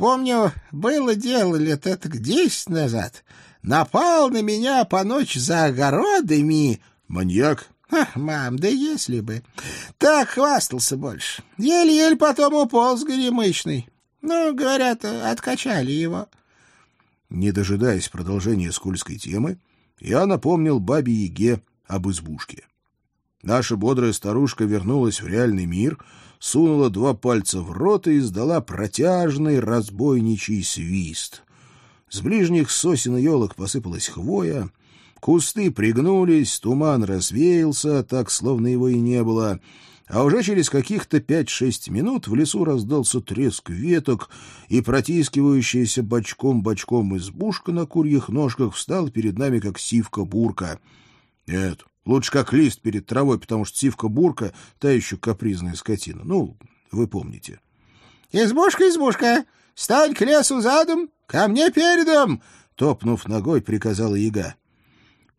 Помню, было дело лет это десять назад. Напал на меня по ночь за огородами. Маньяк? Ах, мам, да если бы. Так хвастался больше. Еле-еле потом уполз горемычный. Ну, говорят, откачали его. Не дожидаясь продолжения скользкой темы, я напомнил бабе Яге об избушке. Наша бодрая старушка вернулась в реальный мир, сунула два пальца в рот и издала протяжный разбойничий свист. С ближних сосен и елок посыпалась хвоя, кусты пригнулись, туман развеялся, так, словно его и не было — а уже через каких-то пять-шесть минут в лесу раздался треск веток, и протискивающаяся бочком-бочком избушка на курьих ножках встала перед нами, как сивка-бурка. Нет, лучше как лист перед травой, потому что сивка-бурка — та еще капризная скотина. Ну, вы помните. — Избушка, избушка, стань к лесу задом, ко мне передом! — топнув ногой, приказала яга.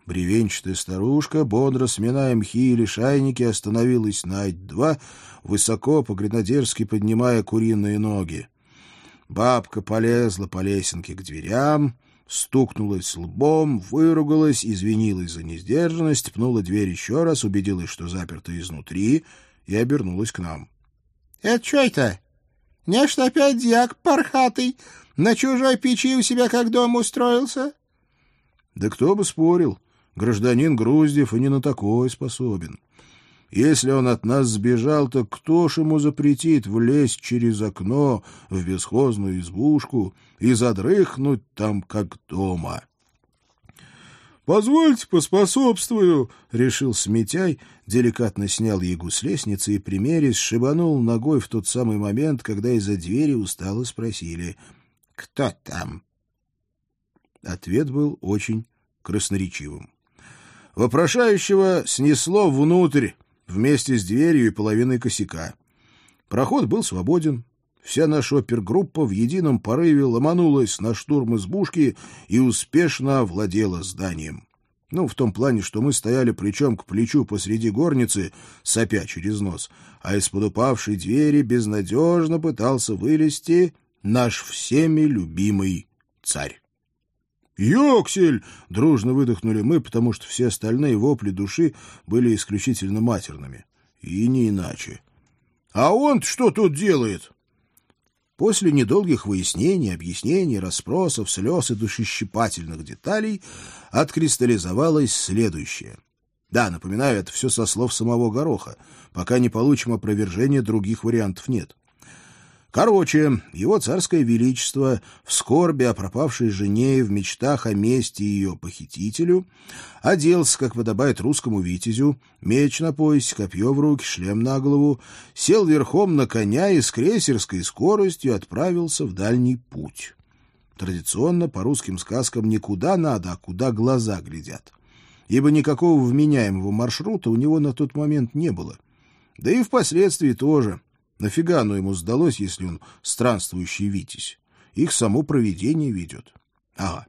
Бревенчатая старушка, бодро сминая мхи или шайники, остановилась на ать-два, высоко по-гренадерски поднимая куриные ноги. Бабка полезла по лесенке к дверям, стукнулась лбом, выругалась, извинилась за несдержанность, пнула дверь еще раз, убедилась, что заперта изнутри, и обернулась к нам. — Это что это? Нечто опять дьяк пархатый, на чужой печи у себя как дом устроился? — Да кто бы спорил. Гражданин Груздев и не на такое способен. Если он от нас сбежал, то кто ж ему запретит влезть через окно в бесхозную избушку и задрыхнуть там, как дома? — Позвольте поспособствую, — решил Сметяй, деликатно снял ягу с лестницы и, примерясь, шибанул ногой в тот самый момент, когда из-за двери устало спросили «Кто там?». Ответ был очень красноречивым. Вопрошающего снесло внутрь вместе с дверью и половиной косяка. Проход был свободен. Вся наша опергруппа в едином порыве ломанулась на штурм избушки и успешно овладела зданием. Ну, в том плане, что мы стояли плечом к плечу посреди горницы, сопя через нос, а из-под упавшей двери безнадежно пытался вылезти наш всеми любимый царь. «Йоксель!» — дружно выдохнули мы, потому что все остальные вопли души были исключительно матерными. И не иначе. «А он что тут делает?» После недолгих выяснений, объяснений, расспросов, слез и душещипательных деталей откристаллизовалось следующее. Да, напоминаю, это все со слов самого Гороха. Пока не получим опровержения, других вариантов нет. Короче, его царское величество в скорби о пропавшей жене и в мечтах о мести ее похитителю оделся, как подобает русскому витязю, меч на поясе, копье в руки, шлем на голову, сел верхом на коня и с крейсерской скоростью отправился в дальний путь. Традиционно по русским сказкам никуда надо, а куда глаза глядят. Ибо никакого вменяемого маршрута у него на тот момент не было. Да и впоследствии тоже — Нафига оно ему сдалось, если он странствующий Витязь? Их само провидение ведет. Ага.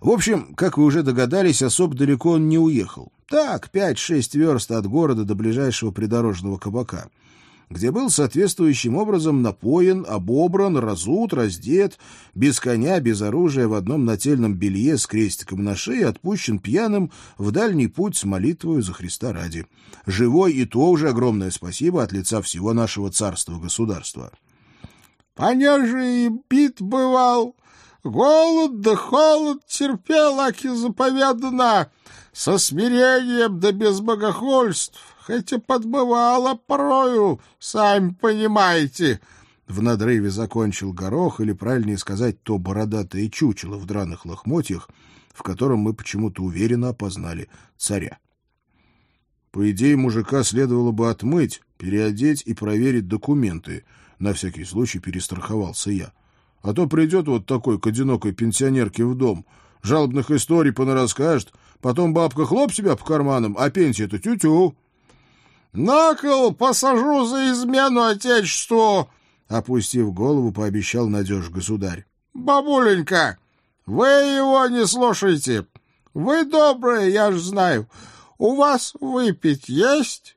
В общем, как вы уже догадались, особо далеко он не уехал. Так, пять-шесть верст от города до ближайшего придорожного кабака — где был соответствующим образом напоен, обобран, разут, раздет, без коня, без оружия, в одном нательном белье с крестиком на шее, отпущен пьяным в дальний путь с молитвою за Христа ради. Живой и то уже огромное спасибо от лица всего нашего царства-государства. — Понеже и бит бывал, голод да холод терпел, аки заповедана, со смирением да без богохульств хотя подбывало порою, сами понимаете. В надрыве закончил горох, или, правильнее сказать, то бородатое чучело в драных лохмотьях, в котором мы почему-то уверенно опознали царя. По идее, мужика следовало бы отмыть, переодеть и проверить документы. На всякий случай перестраховался я. А то придет вот такой к одинокой пенсионерке в дом, жалобных историй понарасскажет, потом бабка хлоп себя по карманам, а пенсия-то тю-тю. На кол посажу за измену отечеству!» Опустив голову, пообещал надеж государь. «Бабуленька, вы его не слушайте. Вы добрые, я ж знаю. У вас выпить есть?»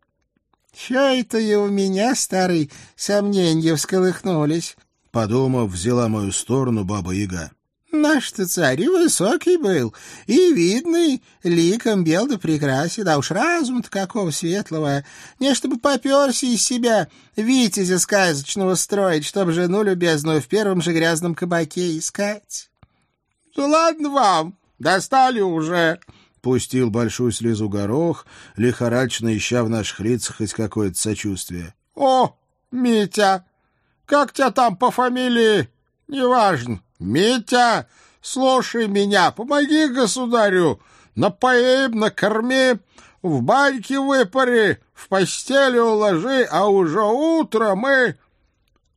«Чё это и у меня, старый, сомнения всколыхнулись?» — подумав, взяла мою сторону баба-яга. Наш-то царь и высокий был, и видный, ликом бел да прекрасен, да уж разум-то какого светлого, не чтобы поперся из себя витязя сказочного строить, чтоб жену любезную в первом же грязном кабаке искать. — Да ладно вам, достали уже, — пустил большую слезу горох, лихорадочно ища в наших лицах хоть какое-то сочувствие. — О, Митя, как тебя там по фамилии? Неважно. «Митя, слушай меня, помоги государю, напои, накорми, в баньке выпари, в постели уложи, а уже утро мы...»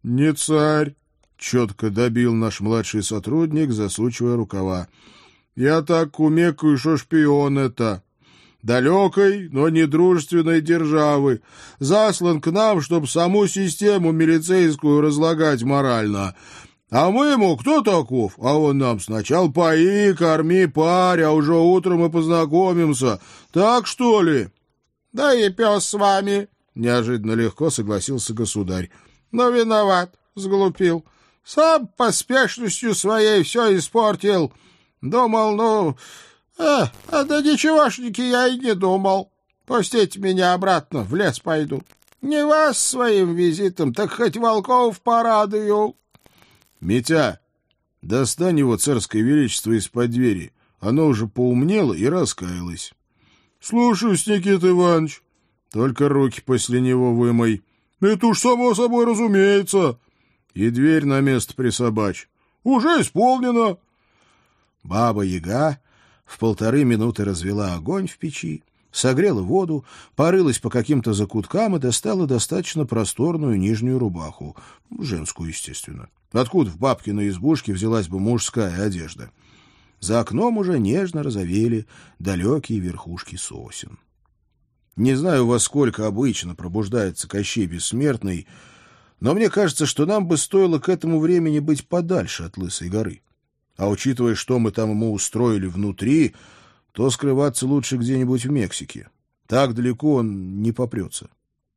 «Не царь», — четко добил наш младший сотрудник, засучивая рукава. «Я так кумекаю, что шпион это» далекой, но не дружественной державы, заслан к нам, чтобы саму систему милицейскую разлагать морально. А мы ему кто таков? А он нам сначала пои, корми, парь, а уже утром мы познакомимся. Так что ли? Да и пес с вами, неожиданно легко согласился государь. Но виноват, сглупил. Сам поспешностью своей все испортил. Думал, ну... А, а да ничегошники я и не думал. Пустите меня обратно, в лес пойду. Не вас своим визитом, так хоть волков порадую. «Митя, достань его царское величество из-под двери. Оно уже поумнело и раскаялось». «Слушаюсь, Никита Иванович. Только руки после него вымой». «Это уж само собой разумеется». «И дверь на место присобачь». «Уже исполнено». Баба-яга в полторы минуты развела огонь в печи, согрела воду, порылась по каким-то закуткам и достала достаточно просторную нижнюю рубаху, женскую, естественно. Откуда в бабкиной избушке взялась бы мужская одежда? За окном уже нежно розовели далекие верхушки сосен. Не знаю, во сколько обычно пробуждается Кощей Бессмертный, но мне кажется, что нам бы стоило к этому времени быть подальше от Лысой горы. А учитывая, что мы там ему устроили внутри, то скрываться лучше где-нибудь в Мексике. Так далеко он не попрется.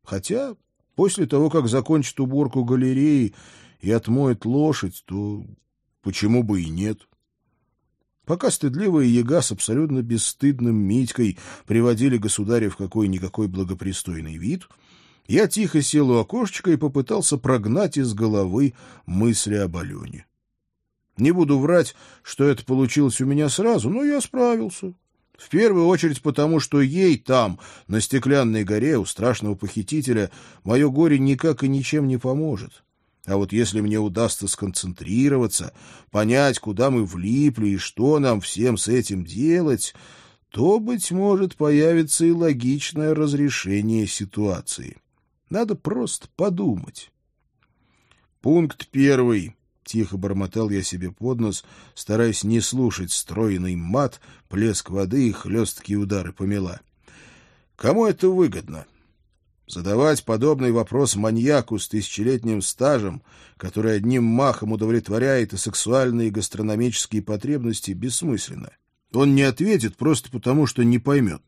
Хотя после того, как закончит уборку галереи и отмоет лошадь, то почему бы и нет? Пока стыдливая яга с абсолютно бесстыдным Митькой приводили государя в какой-никакой благопристойный вид, я тихо сел у окошечка и попытался прогнать из головы мысли об Алене. Не буду врать, что это получилось у меня сразу, но я справился. В первую очередь потому, что ей там, на стеклянной горе у страшного похитителя, мое горе никак и ничем не поможет. А вот если мне удастся сконцентрироваться, понять, куда мы влипли и что нам всем с этим делать, то, быть может, появится и логичное разрешение ситуации. Надо просто подумать. Пункт первый. Тихо бормотал я себе под нос, стараясь не слушать стройный мат, плеск воды и хлесткие удары помела. Кому это выгодно? Задавать подобный вопрос маньяку с тысячелетним стажем, который одним махом удовлетворяет и сексуальные, и гастрономические потребности, бессмысленно. Он не ответит просто потому, что не поймет.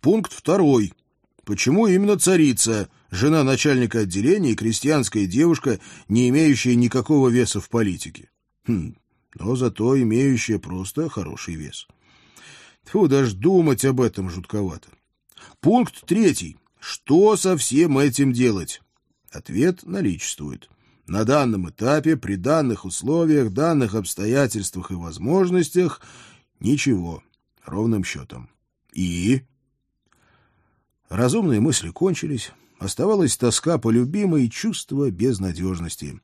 Пункт второй — Почему именно царица, жена начальника отделения и крестьянская девушка, не имеющая никакого веса в политике? Хм, но зато имеющая просто хороший вес. Фу, даже думать об этом жутковато. Пункт третий. Что со всем этим делать? Ответ наличествует. На данном этапе, при данных условиях, данных обстоятельствах и возможностях — ничего, ровным счетом. И Разумные мысли кончились, оставалась тоска по любимой и чувство безнадежности,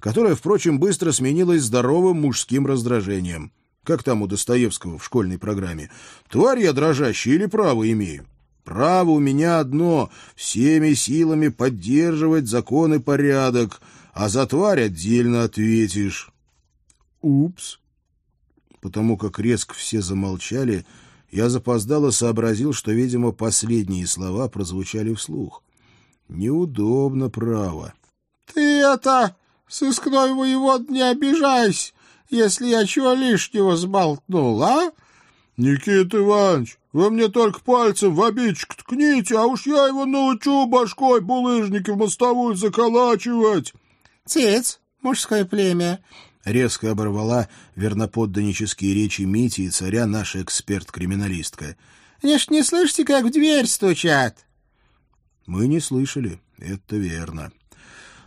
которое, впрочем, быстро сменилось здоровым мужским раздражением. Как там у Достоевского в школьной программе? «Тварь я дрожащая или право имею?» «Право у меня одно — всеми силами поддерживать закон и порядок, а за тварь отдельно ответишь». «Упс!» Потому как резко все замолчали — я запоздало сообразил, что, видимо, последние слова прозвучали вслух. Неудобно, право. — Ты это, сыскной воевод, не обижайся, если я чего лишнего сболтнул, а? — Никита Иванович, вы мне только пальцем в обидчик ткните, а уж я его научу башкой булыжники в мостовую заколачивать. — Цец, мужское племя. Резко оборвала верноподданнические речи Мити и царя наша эксперт-криминалистка. — Не ж не слышите, как в дверь стучат? Мы не слышали, это верно.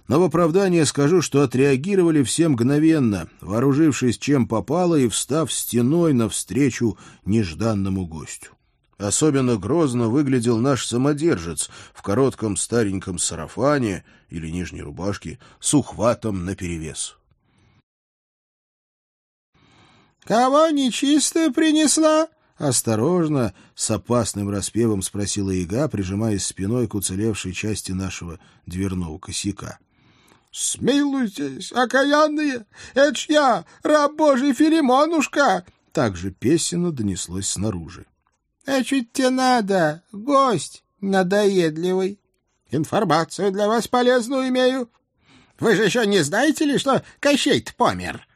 Но в оправдание скажу, что отреагировали все мгновенно, вооружившись чем попало и встав стеной навстречу нежданному гостю. Особенно грозно выглядел наш самодержец в коротком стареньком сарафане или нижней рубашке с ухватом наперевес. «Кого нечистая принесла?» Осторожно, с опасным распевом спросила яга, прижимаясь спиной к уцелевшей части нашего дверного косяка. — Смилуйтесь, окаянные! Это ж я, раб Божий Филимонушка! Также песенно донеслось снаружи. А чуть тебе надо, гость надоедливый. Информацию для вас полезную имею. Вы же еще не знаете ли, что Кощей-то помер?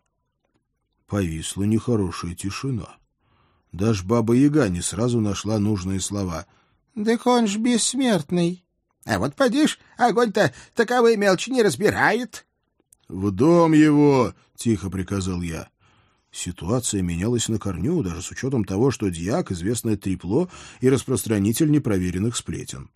Повисла нехорошая тишина. Даже Баба-Яга не сразу нашла нужные слова. — Так он ж бессмертный. А вот подишь, огонь-то таковые мелочи не разбирает. — В дом его! — тихо приказал я. Ситуация менялась на корню, даже с учетом того, что дьяк — известное трепло и распространитель непроверенных сплетен.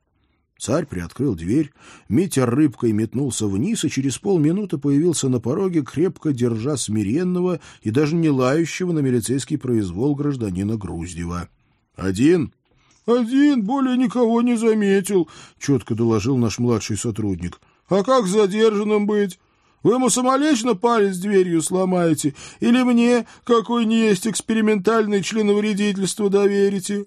Царь приоткрыл дверь, Митя рыбкой метнулся вниз и через полминуты появился на пороге, крепко держа смиренного и даже не лающего на милицейский произвол гражданина Груздева. «Один?» «Один, более никого не заметил», — четко доложил наш младший сотрудник. «А как задержанным быть? Вы ему самолично палец дверью сломаете или мне какой не есть экспериментальное членовредительство доверите?»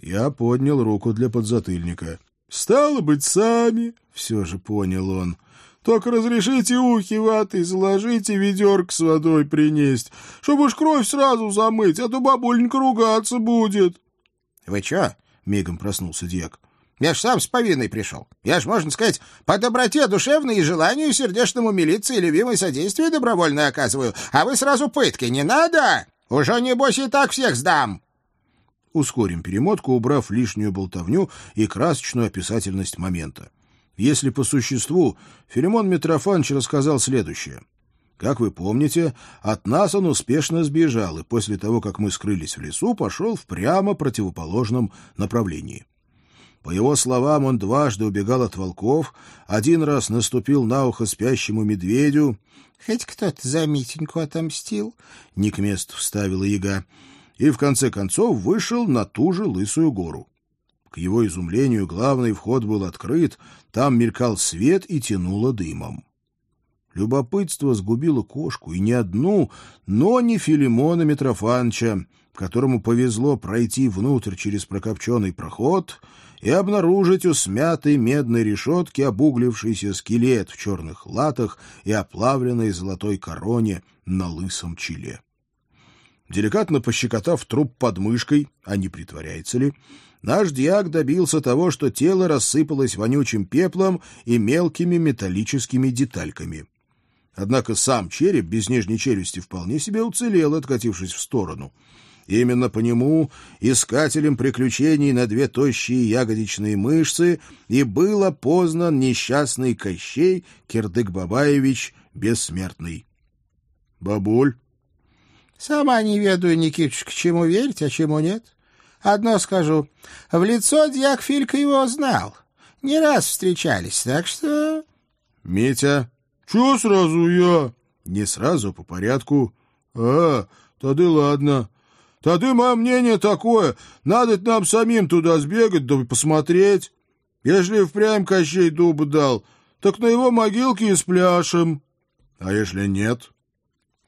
Я поднял руку для подзатыльника. «Стало быть, сами», — все же понял он. «Только разрешите ухи ватой заложите ведерко с водой принесть, чтобы уж кровь сразу замыть, а то бабуленька ругаться будет». «Вы чё?» — мигом проснулся дьяк. Я ж сам с повинной пришел. Я ж, можно сказать, по доброте душевной и желанию сердечному милиции любимое содействие добровольно оказываю. А вы сразу пытки не надо? Уже, небось, и так всех сдам. Ускорим перемотку, убрав лишнюю болтовню и красочную описательность момента. Если по существу, Филимон Митрофанович рассказал следующее. Как вы помните, от нас он успешно сбежал и после того, как мы скрылись в лесу, пошел в прямо противоположном направлении. По его словам, он дважды убегал от волков, один раз наступил на ухо спящему медведю. — Хоть кто-то за Митеньку отомстил, — не к месту вставила яга, и в конце концов вышел на ту же лысую гору. К его изумлению главный вход был открыт, там мелькал свет и тянуло дымом. Любопытство сгубило кошку, и не одну, но не Филимона Митрофанча, которому повезло пройти внутрь через прокопченный проход — и обнаружить у смятой медной решетки обуглившийся скелет в черных латах и оплавленной золотой короне на лысом челе. Деликатно пощекотав труп под мышкой, а не притворяется ли, наш диак добился того, что тело рассыпалось вонючим пеплом и мелкими металлическими детальками. Однако сам череп без нижней челюсти вполне себе уцелел, откатившись в сторону — Именно по нему, искателем приключений на две тощие ягодичные мышцы, и был опознан несчастный Кощей Кирдык-Бабаевич Бессмертный. «Бабуль?» «Сама не ведаю, Никитич, к чему верить, а чему нет. Одно скажу, в лицо дьяк Филька его знал. Не раз встречались, так что...» «Митя?» «Чего сразу я?» «Не сразу, по порядку». «А, тогда ладно. Тады мое мнение такое. Надо нам самим туда сбегать, да посмотреть. Если впрямь Кощей дубы дал, так на его могилке и спляшем. А если нет?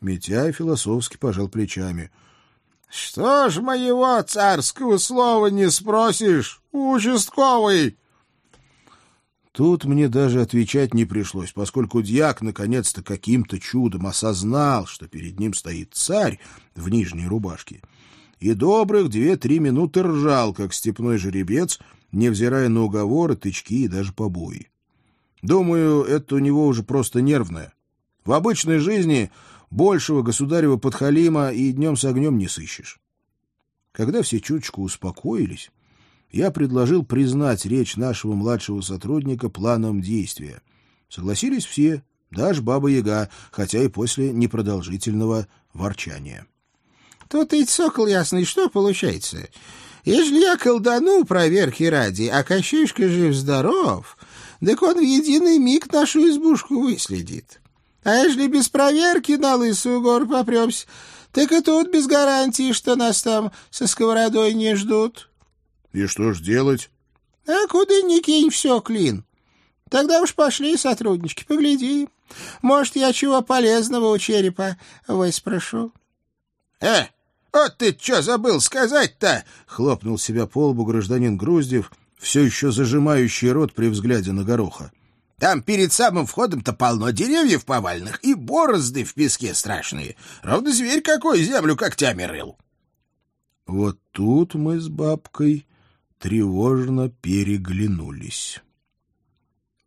Митяй философски пожал плечами. — Что ж моего царского слова не спросишь, участковый? Тут мне даже отвечать не пришлось, поскольку дьяк наконец-то каким-то чудом осознал, что перед ним стоит царь в нижней рубашке — и добрых две-три минуты ржал, как степной жеребец, невзирая на уговоры, тычки и даже побои. Думаю, это у него уже просто нервное. В обычной жизни большего государева подхалима и днем с огнем не сыщешь. Когда все чуточку успокоились, я предложил признать речь нашего младшего сотрудника планом действия. Согласились все, Даже Баба-Яга, хотя и после непродолжительного ворчания. — Тут и сокол ясный, что получается? Ежели я колдану проверки ради, а Кощеюшка жив-здоров, так он в единый миг нашу избушку выследит. А ежели без проверки на Лысую гору попремся, так и тут без гарантии, что нас там со сковородой не ждут. — И что ж делать? — А куда ни кинь все, Клин. Тогда уж пошли, сотруднички, погляди. Может, я чего полезного у черепа выспрошу. — Э, вот ты что забыл сказать-то? — хлопнул себя по лбу гражданин Груздев, все еще зажимающий рот при взгляде на гороха. Там перед самым входом-то полно деревьев повальных и борозды в песке страшные. Ровно зверь какой землю когтями рыл. Вот тут мы с бабкой тревожно переглянулись.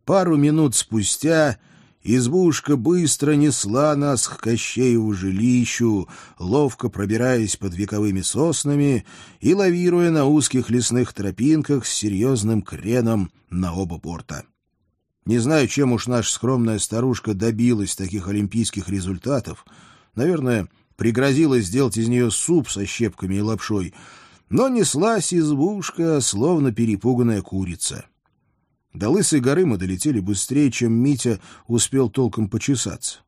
Пару минут спустя избушка быстро несла нас к Кощееву жилищу, ловко пробираясь под вековыми соснами и лавируя на узких лесных тропинках с серьезным креном на оба борта. Не знаю, чем уж наша скромная старушка добилась таких олимпийских результатов. Наверное, пригрозила сделать из нее суп со щепками и лапшой, но неслась избушка, словно перепуганная курица. До Лысой горы мы долетели быстрее, чем Митя успел толком почесаться.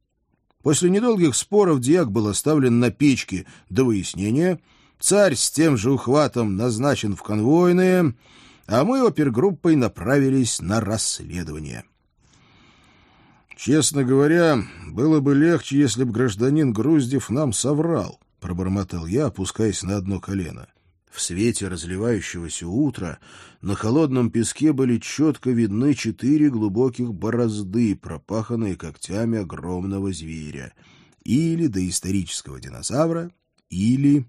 После недолгих споров диак был оставлен на печке до выяснения, царь с тем же ухватом назначен в конвойные — а мы опергруппой направились на расследование. «Честно говоря, было бы легче, если бы гражданин Груздев нам соврал», — пробормотал я, опускаясь на одно колено. В свете разливающегося утра на холодном песке были четко видны четыре глубоких борозды, пропаханные когтями огромного зверя. Или доисторического динозавра, или...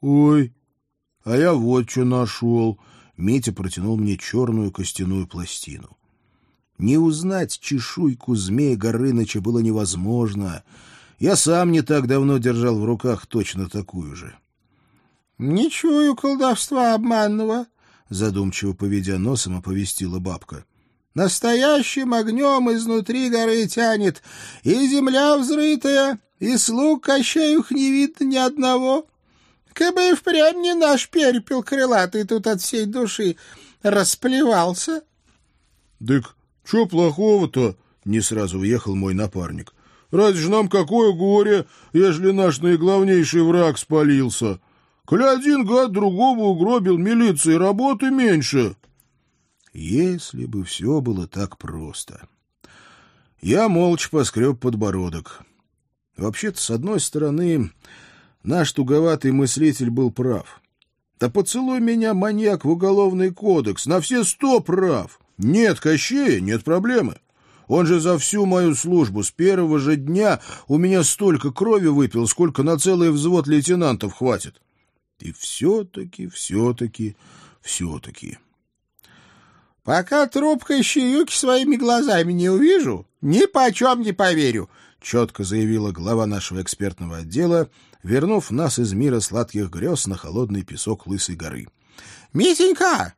«Ой, а я вот что нашел!» Митя протянул мне черную костяную пластину. Не узнать чешуйку змея Горыныча было невозможно. Я сам не так давно держал в руках точно такую же. — Не чую колдовства обманного, — задумчиво поведя носом, оповестила бабка. — Настоящим огнем изнутри горы тянет, и земля взрытая, и слуг Кощеюх не видно ни одного. Кабы и впрямь не наш перепел крылатый тут от всей души расплевался. — Дык, чё плохого-то? — не сразу уехал мой напарник. — Разве ж нам какое горе, ежели наш наиглавнейший враг спалился? Коли один гад другого угробил, милиции работы меньше. Если бы все было так просто. Я молча поскреб подбородок. Вообще-то, с одной стороны, Наш туговатый мыслитель был прав. Да поцелуй меня, маньяк, в уголовный кодекс, на все сто прав. Нет Кощея, нет проблемы. Он же за всю мою службу с первого же дня у меня столько крови выпил, сколько на целый взвод лейтенантов хватит. И все-таки, все-таки, все-таки... Пока труп Кощеюки своими глазами не увижу, ни почем не поверю, — четко заявила глава нашего экспертного отдела, вернув нас из мира сладких грез на холодный песок Лысой горы. — Митенька,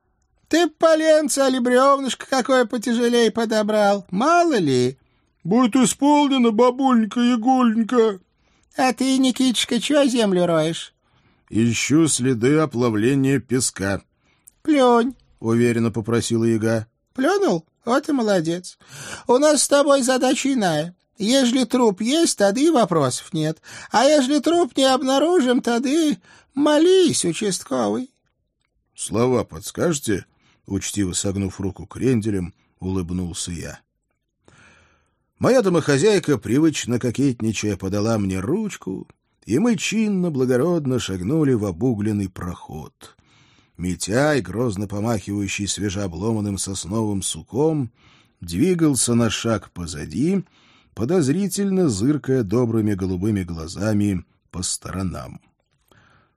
ты поленца или бревнышко какое потяжелее подобрал, мало ли? — Будет исполнено, бабульника Егольника. — А ты, Никитичка, чего землю роешь? — Ищу следы оплавления песка. — Плюнь, — уверенно попросила яга. — Плюнул? Вот и молодец. У нас с тобой задача иная. Ежели труп есть, тады вопросов нет. А ежели труп не обнаружим, тады молись, участковый. — Слова подскажете? — учтиво согнув руку кренделем, улыбнулся я. Моя домохозяйка, привычно кокетничая, подала мне ручку, и мы чинно, благородно шагнули в обугленный проход. Митяй, грозно помахивающий свежеобломанным сосновым суком, двигался на шаг позади — подозрительно зыркая добрыми голубыми глазами по сторонам.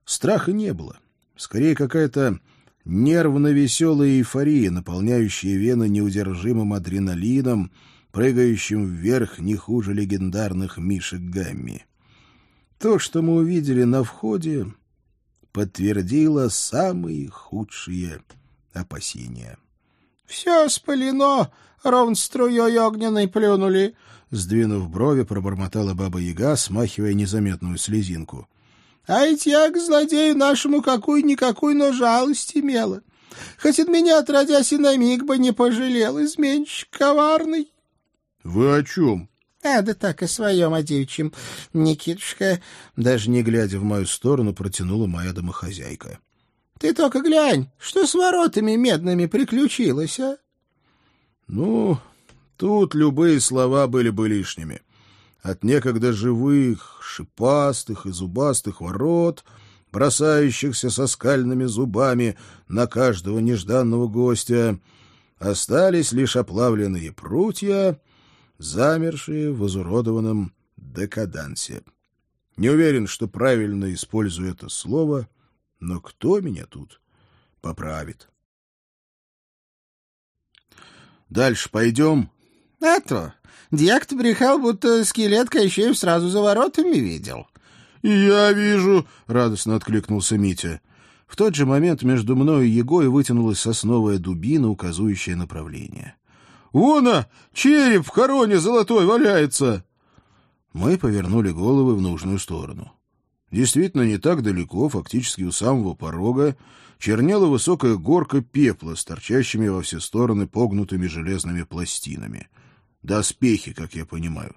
Страха не было. Скорее, какая-то нервно-веселая эйфория, наполняющая вены неудержимым адреналином, прыгающим вверх не хуже легендарных Мишек Гамми. То, что мы увидели на входе, подтвердило самые худшие опасения. — Все спалено, ровно струей огненной плюнули. Сдвинув брови, пробормотала баба-яга, смахивая незаметную слезинку. — А ведь я к злодею нашему какую-никакую, но жалость имела. Хоть от меня, отродясь, и на миг бы не пожалел, изменщик коварный. — Вы о чем? — А, да так, о своем, о девичьем. Никитушка, даже не глядя в мою сторону, протянула моя домохозяйка. — Ты только глянь, что с воротами медными приключилось, а? — Ну, тут любые слова были бы лишними. От некогда живых, шипастых и зубастых ворот, бросающихся со скальными зубами на каждого нежданного гостя, остались лишь оплавленные прутья, замершие в изуродованном декадансе. Не уверен, что правильно использую это слово, но кто меня тут поправит? Дальше пойдем? — А то. Дьяк брехал, будто скелет Кощеев сразу за воротами видел. — Я вижу, — радостно откликнулся Митя. В тот же момент между мной и Егой вытянулась сосновая дубина, указывающая направление. «Вон, а, череп в короне золотой валяется!» Мы повернули головы в нужную сторону. Действительно, не так далеко, фактически у самого порога, чернела высокая горка пепла с торчащими во все стороны погнутыми железными пластинами. Доспехи, как я понимаю.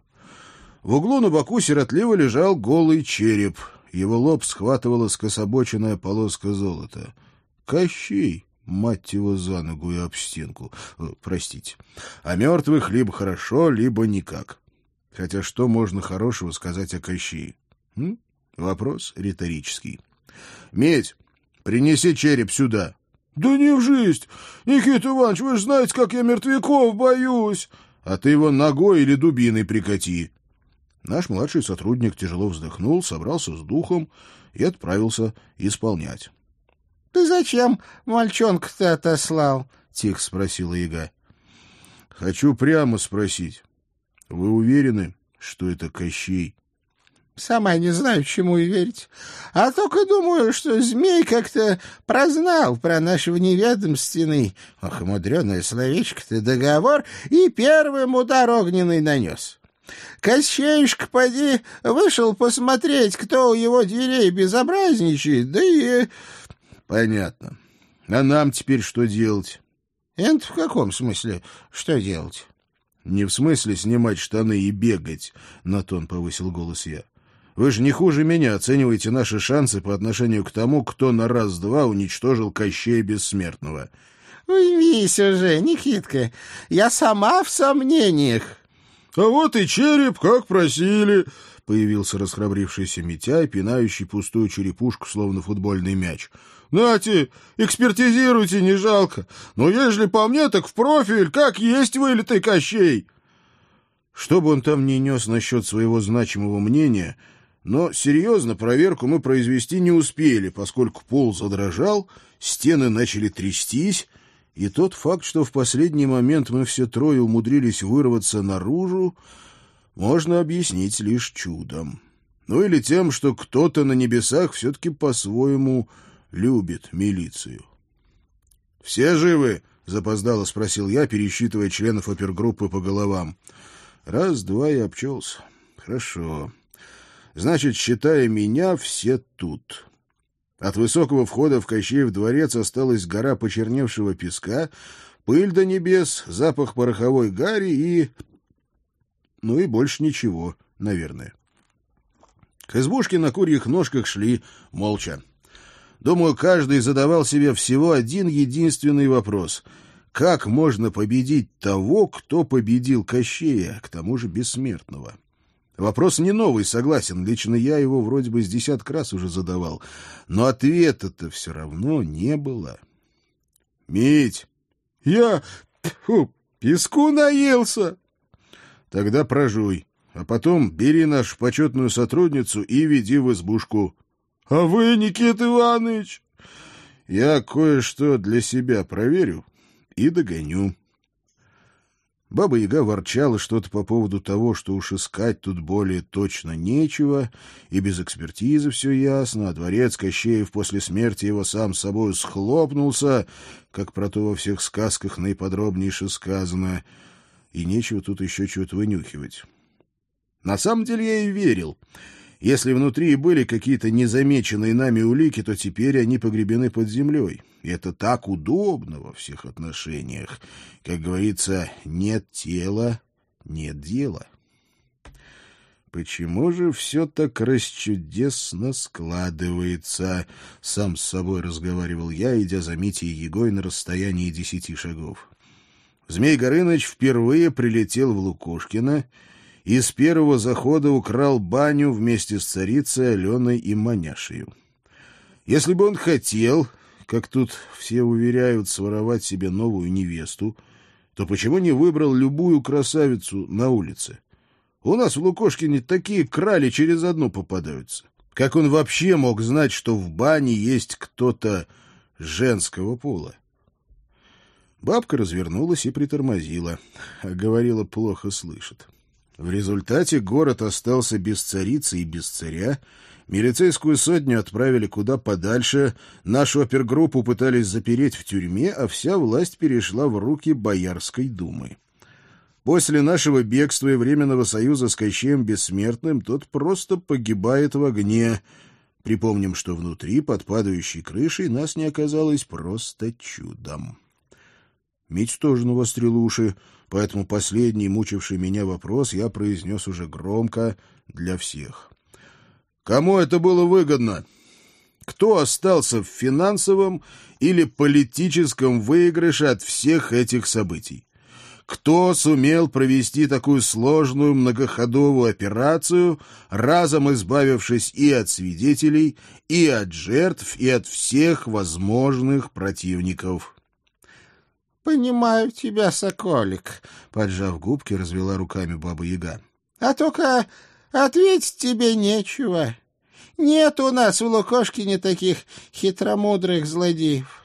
В углу на боку сиротливо лежал голый череп. Его лоб схватывала скособоченная полоска золота. Кощей! Мать его за ногу и об стенку. Э, простите. А мертвых либо хорошо, либо никак. Хотя что можно хорошего сказать о Кощее? М? Вопрос риторический. «Медь, принеси череп сюда». «Да не в жизнь! Никита Иванович, вы же знаете, как я мертвяков боюсь!» «А ты его ногой или дубиной прикати». Наш младший сотрудник тяжело вздохнул, собрался с духом и отправился исполнять. — Ты зачем мальчонка-то отослал? — тихо спросила яга. — Хочу прямо спросить. Вы уверены, что это Кощей? — Сама не знаю, чему и верить. А только думаю, что змей как-то прознал про наш вневедомственный, ох, мудреное словечко-то, договор, и первым удар огненный нанес. Кощеюшка, поди, вышел посмотреть, кто у его дверей безобразничает, да и Понятно. А нам теперь что делать? Это в каком смысле что делать? Не в смысле снимать штаны и бегать, на тон повысил голос я. Вы же не хуже меня оцениваете наши шансы по отношению к тому, кто на раз-два уничтожил Кощея Бессмертного. Уймись уже, Никитка, я сама в сомнениях. А вот и череп, как просили, появился расхрабрившийся Митяй, пинающий пустую черепушку, словно футбольный мяч. Нате, экспертизируйте, не жалко. Но ежели по мне, так в профиль, как есть вылитый Кощей. Что бы он там ни нес насчет своего значимого мнения, но серьезно проверку мы произвести не успели, поскольку пол задрожал, стены начали трястись, и тот факт, что в последний момент мы все трое умудрились вырваться наружу, можно объяснить лишь чудом. Ну или тем, что кто-то на небесах все-таки по-своему любит милицию. «Все живы?» — запоздало спросил я, пересчитывая членов опергруппы по головам. «Раз, два и обчелся. Хорошо. Значит, считая меня, все тут». От высокого входа в Кощеев дворец осталась гора почерневшего песка, пыль до небес, запах пороховой гари и... Ну и больше ничего, наверное. К избушке на курьих ножках шли молча. Думаю, каждый задавал себе всего один единственный вопрос. Как можно победить того, кто победил Кощея, к тому же бессмертного? Вопрос не новый, согласен. Лично я его вроде бы с десяток раз уже задавал. Но ответа-то все равно не было. «Мить, я фу, песку наелся!» «Тогда прожуй, а потом бери нашу почетную сотрудницу и веди в избушку». — А вы, Никита Иванович? — Я кое-что для себя проверю и догоню. Баба-яга ворчала что-то по поводу того, что уж искать тут более точно нечего, и без экспертизы все ясно, а дворец Кощеев после смерти его сам собой схлопнулся, как про то во всех сказках наиподробнейше сказано, и нечего тут еще чего-то вынюхивать. На самом деле я и верил. Если внутри были какие-то незамеченные нами улики, то теперь они погребены под землей. И это так удобно во всех отношениях. Как говорится, нет тела — нет дела. Почему же все так расчудесно складывается? Сам с собой разговаривал я, идя за Митей Егой на расстоянии десяти шагов. Змей Горыныч впервые прилетел в Лукошкино и с первого захода украл баню вместе с царицей Аленой и Маняшею. Если бы он хотел, как тут все уверяют, своровать себе новую невесту, то почему не выбрал любую красавицу на улице? У нас в Лукошкине такие крали через одну попадаются. Как он вообще мог знать, что в бане есть кто-то женского пола? Бабка развернулась и притормозила, а говорила плохо слышит. В результате город остался без царицы и без царя, Милицейскую сотню отправили куда подальше, нашу опергруппу пытались запереть в тюрьме, а вся власть перешла в руки Боярской думы. После нашего бегства и Временного союза с Кощеем Бессмертным тот просто погибает в огне. Припомним, что внутри, под падающей крышей, нас не оказалось просто чудом. Мить тоже навострил уши, поэтому последний, мучивший меня вопрос, я произнес уже громко для всех. Кому это было выгодно? Кто остался в финансовом или политическом выигрыше от всех этих событий? Кто сумел провести такую сложную многоходовую операцию, разом избавившись и от свидетелей, и от жертв, и от всех возможных противников? — Понимаю тебя, соколик, — поджав губки, развела руками баба-яга. — А только Ответить тебе нечего. Нет у нас в Лукошкине таких хитромудрых злодеев.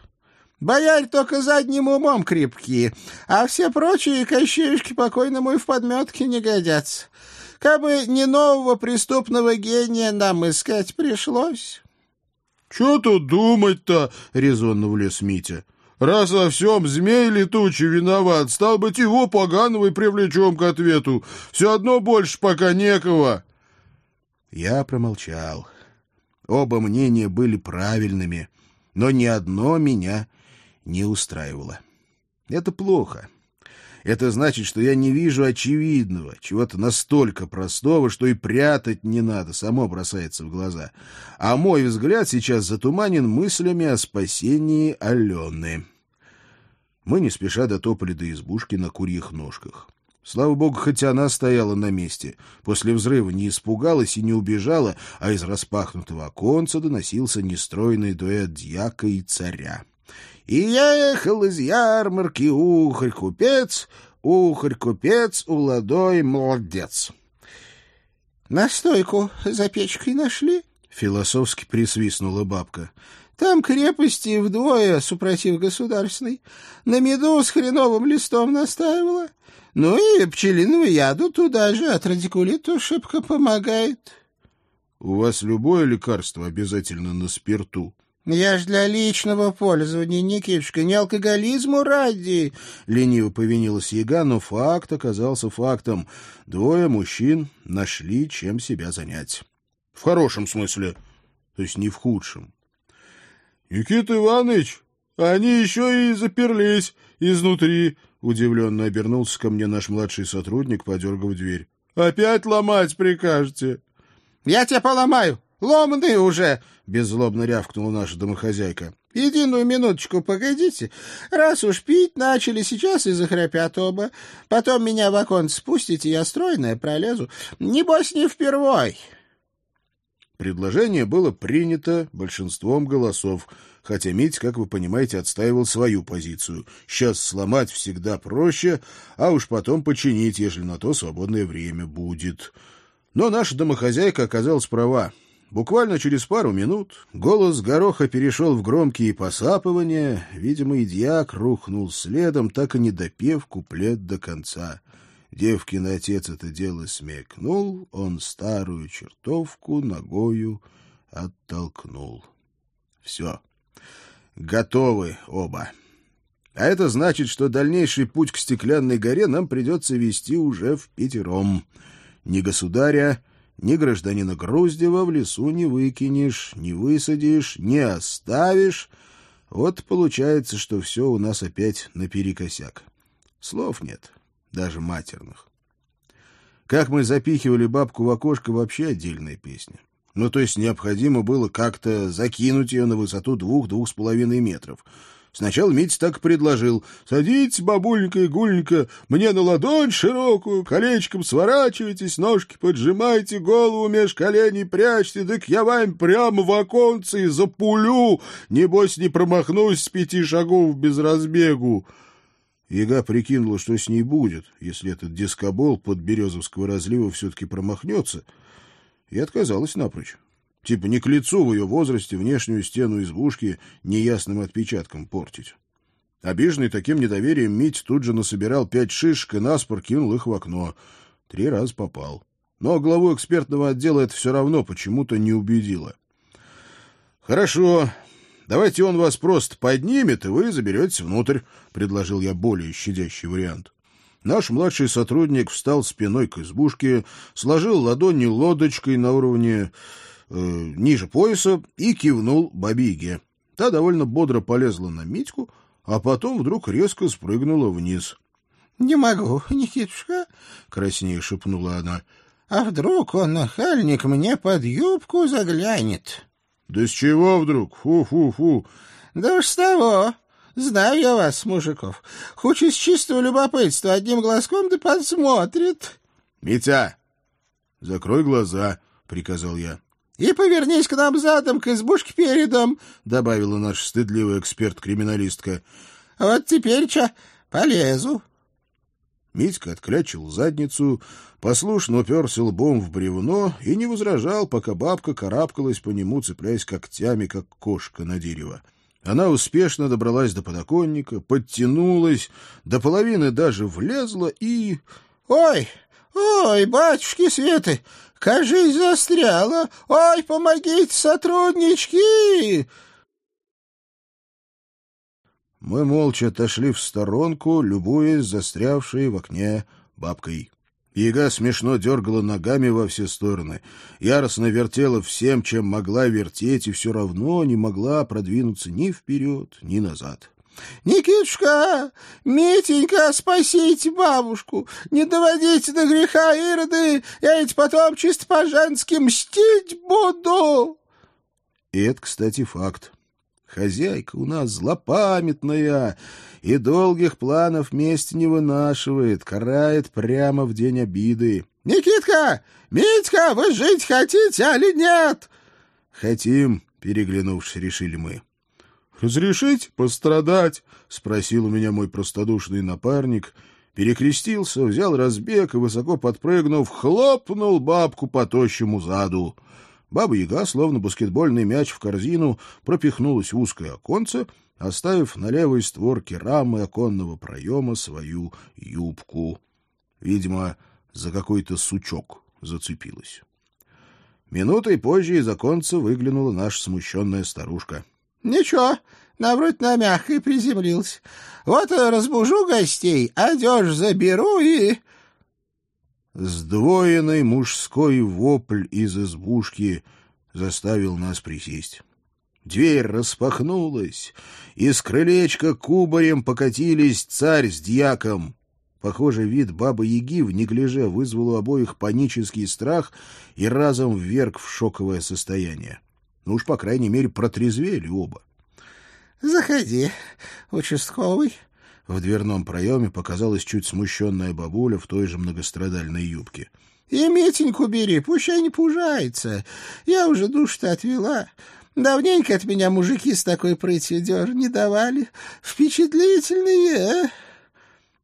Бояре только задним умом крепкие, а все прочие кощеюшки покойному и в подметке не годятся. Кабы не нового преступного гения нам искать пришлось. — Что тут думать-то? — резонно влез Митя. Раз во всем змей летучий виноват, стал быть, его поганого и привлечем к ответу. Все одно больше пока некого. Я промолчал. Оба мнения были правильными, но ни одно меня не устраивало. Это плохо. Это значит, что я не вижу очевидного, чего-то настолько простого, что и прятать не надо, само бросается в глаза. А мой взгляд сейчас затуманен мыслями о спасении Алены. Мы не спеша дотопали до избушки на курьих ножках. Слава богу, хоть она стояла на месте. После взрыва не испугалась и не убежала, а из распахнутого оконца доносился нестройный дуэт дьяка и царя. «И ехал из ярмарки ухарь-купец, ухарь-купец, уладой молодец». «Настойку за печкой нашли?» — философски присвистнула бабка. Там крепости вдвое, супротив государственной. На меду с хреновым листом настаивала. Ну и пчелиного яду туда же, от радикулита шибко помогает. — У вас любое лекарство обязательно на спирту? — Я ж для личного пользования, Никитушка, не алкоголизму ради. Лениво повинилась яга, но факт оказался фактом. Двое мужчин нашли, чем себя занять. — В хорошем смысле, то есть не в худшем. Никита Иванович, они еще и заперлись изнутри, удивленно обернулся ко мне наш младший сотрудник, подергав дверь. Опять ломать прикажете? Я тебя поломаю. Ломаны уже, беззлобно рявкнула наша домохозяйка. Единую минуточку погодите. Раз уж пить начали, сейчас и захрапят оба. Потом меня в оконце спустите, я стройная пролезу. Небось, не впервой. Предложение было принято большинством голосов, хотя Мить, как вы понимаете, отстаивал свою позицию. Сейчас сломать всегда проще, а уж потом починить, если на то свободное время будет. Но наша домохозяйка оказалась права. Буквально через пару минут голос Гороха перешел в громкие посапывания. Видимо, и дьяк рухнул следом, так и не допев куплет до конца. Девкин отец это дело смекнул, он старую чертовку ногою оттолкнул. Все. Готовы оба. А это значит, что дальнейший путь к Стеклянной горе нам придется вести уже в пятером. Ни государя, ни гражданина Груздева в лесу не выкинешь, не высадишь, не оставишь. Вот получается, что все у нас опять наперекосяк. Слов нет, даже матерных. Как мы запихивали бабку в окошко, вообще отдельная песня. Ну, то есть необходимо было как-то закинуть ее на высоту двух-двух с половиной метров — Сначала Митя так предложил. «Садитесь, бабулька и гульника, мне на ладонь широкую, колечком сворачивайтесь, ножки поджимайте, голову меж коленей прячьте, так я вам прямо в оконце и запулю, небось не промахнусь с пяти шагов без разбегу». Яга прикинула, что с ней будет, если этот дискобол под Березовского разлива все-таки промахнется, и отказалась напрочь. Типа не к лицу в ее возрасте внешнюю стену избушки неясным отпечатком портить. Обиженный таким недоверием Мить тут же насобирал пять шишек и наспор кинул их в окно. Три раза попал. Но главу экспертного отдела это все равно почему-то не убедило. — Хорошо, давайте он вас просто поднимет, и вы заберетесь внутрь, — предложил я более щадящий вариант. Наш младший сотрудник встал спиной к избушке, сложил ладони лодочкой на уровне э, ниже пояса и кивнул бабиге. Та довольно бодро полезла на Митьку, а потом вдруг резко спрыгнула вниз. — Не могу, Никитушка, — краснее шепнула она. — А вдруг он, нахальник, мне под юбку заглянет? — Да с чего вдруг? Фу-фу-фу. — Да уж с того. Знаю я вас, мужиков. Хоть из чистого любопытства одним глазком да подсмотрит. — Митя, закрой глаза, — приказал я. И повернись к нам задом, к избушке передом, — добавила наша стыдливая эксперт-криминалистка. — Вот теперь ча полезу. Митька отклячил задницу, послушно уперся лбом в бревно и не возражал, пока бабка карабкалась по нему, цепляясь когтями, как кошка на дерево. Она успешно добралась до подоконника, подтянулась, до половины даже влезла и... — Ой, ой, батюшки Светы, Кажись, застряла. Ой, помогите, сотруднички!» Мы молча отошли в сторонку, любуясь застрявшей в окне бабкой. Яга смешно дергала ногами во все стороны, яростно вертела всем, чем могла вертеть, и все равно не могла продвинуться ни вперед, ни назад. «Никитушка! Митенька, спасите бабушку! Не доводите до греха, Ироды! Я ведь потом чисто по-женски мстить буду!» И это, кстати, факт. Хозяйка у нас злопамятная и долгих планов вместе не вынашивает, карает прямо в день обиды. «Никитка! Митька, вы жить хотите, али нет?» «Хотим», — переглянувшись, решили мы. «Разрешить пострадать?» — спросил у меня мой простодушный напарник. Перекрестился, взял разбег и, высоко подпрыгнув, хлопнул бабку по тощему заду. Баба-яга, словно баскетбольный мяч в корзину, пропихнулась в узкое оконце, оставив на левой створке рамы оконного проема свою юбку. Видимо, за какой-то сучок зацепилась. Минутой позже из оконца выглянула наша смущенная старушка. — Ничего, на вроде на мягкой приземлился. Вот разбужу гостей, одежь заберу и... Сдвоенный мужской вопль из избушки заставил нас присесть. Дверь распахнулась, и с крылечка кубарем покатились царь с дьяком. Похоже, вид бабы-яги в неглиже вызвал у обоих панический страх и разом вверг в шоковое состояние. Ну уж, по крайней мере, протрезвели оба. — Заходи, участковый. В дверном проеме показалась чуть смущенная бабуля в той же многострадальной юбке. — И Митеньку бери, пущай не пужается. Я уже душ-то отвела. Давненько от меня мужики с такой прытью дер не давали. Впечатлительные, а?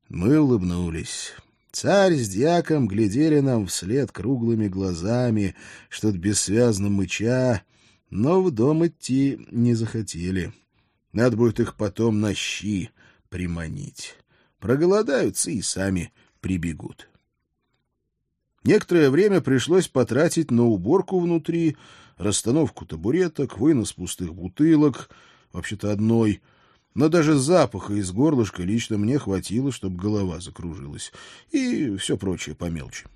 Мы улыбнулись. Царь с дьяком глядели нам вслед круглыми глазами, что-то бессвязно мыча, но в дом идти не захотели. Надо будет их потом на щи приманить. Проголодаются и сами прибегут. Некоторое время пришлось потратить на уборку внутри, расстановку табуреток, вынос пустых бутылок, вообще-то одной, но даже запаха из горлышка лично мне хватило, чтобы голова закружилась, и все прочее по мелочи.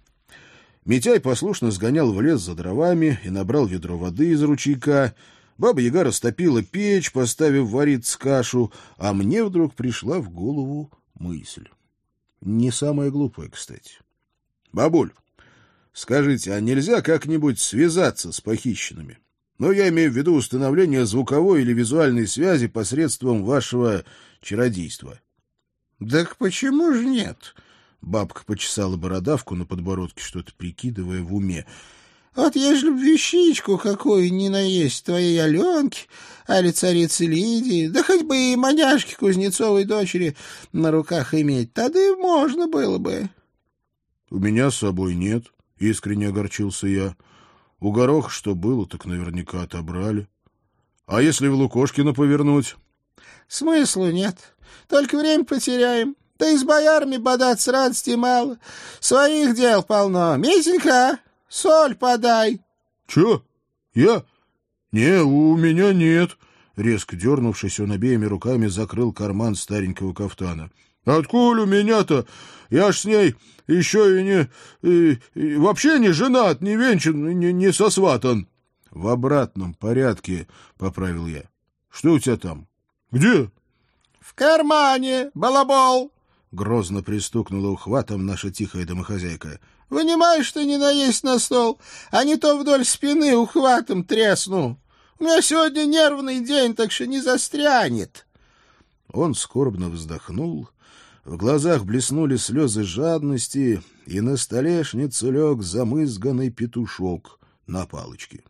Митяй послушно сгонял в лес за дровами и набрал ведро воды из ручейка. Баба-яга растопила печь, поставив вариться кашу, а мне вдруг пришла в голову мысль. Не самая глупая, кстати. — Бабуль, скажите, а нельзя как-нибудь связаться с похищенными? Но я имею в виду установление звуковой или визуальной связи посредством вашего чародейства. — Так почему же нет? Бабка почесала бородавку на подбородке, что-то прикидывая в уме. — Вот ежели б вещичку какую ни наесть твоей Аленки, али царицы Лидии, да хоть бы и маняшки Кузнецовой дочери на руках иметь, тогда и можно было бы. — У меня с собой нет, — искренне огорчился я. У гороха что было, так наверняка отобрали. А если в Лукошкина повернуть? — Смыслу нет. Только время потеряем. Да и с боярами бодаться радости мало. Своих дел полно. Митенька, соль подай. — Чё? Я? Не, у меня нет. Резко дернувшись, он обеими руками закрыл карман старенького кафтана. — Откуль у меня-то? Я ж с ней еще и не... И, и вообще не женат, не венчан, не, не сосватан. — В обратном порядке, — поправил я. — Что у тебя там? Где? — В кармане, балабол. Грозно пристукнула ухватом наша тихая домохозяйка. — Вынимаешь ты не наесть на стол, а не то вдоль спины ухватом тресну. У меня сегодня нервный день, так что не застрянет. Он скорбно вздохнул в глазах блеснули слезы жадности, и на столешнице лег замызганный петушок на палочке.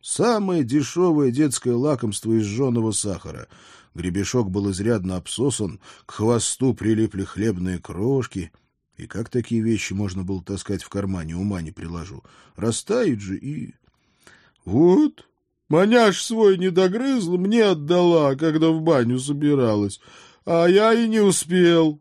Самое дешевое детское лакомство из жженого сахара. Гребешок был изрядно обсосан, к хвосту прилипли хлебные крошки. И как такие вещи можно было таскать в кармане, ума не приложу. Растают же и... Вот, маняш свой не догрызла, мне отдала, когда в баню собиралась, а я и не успел.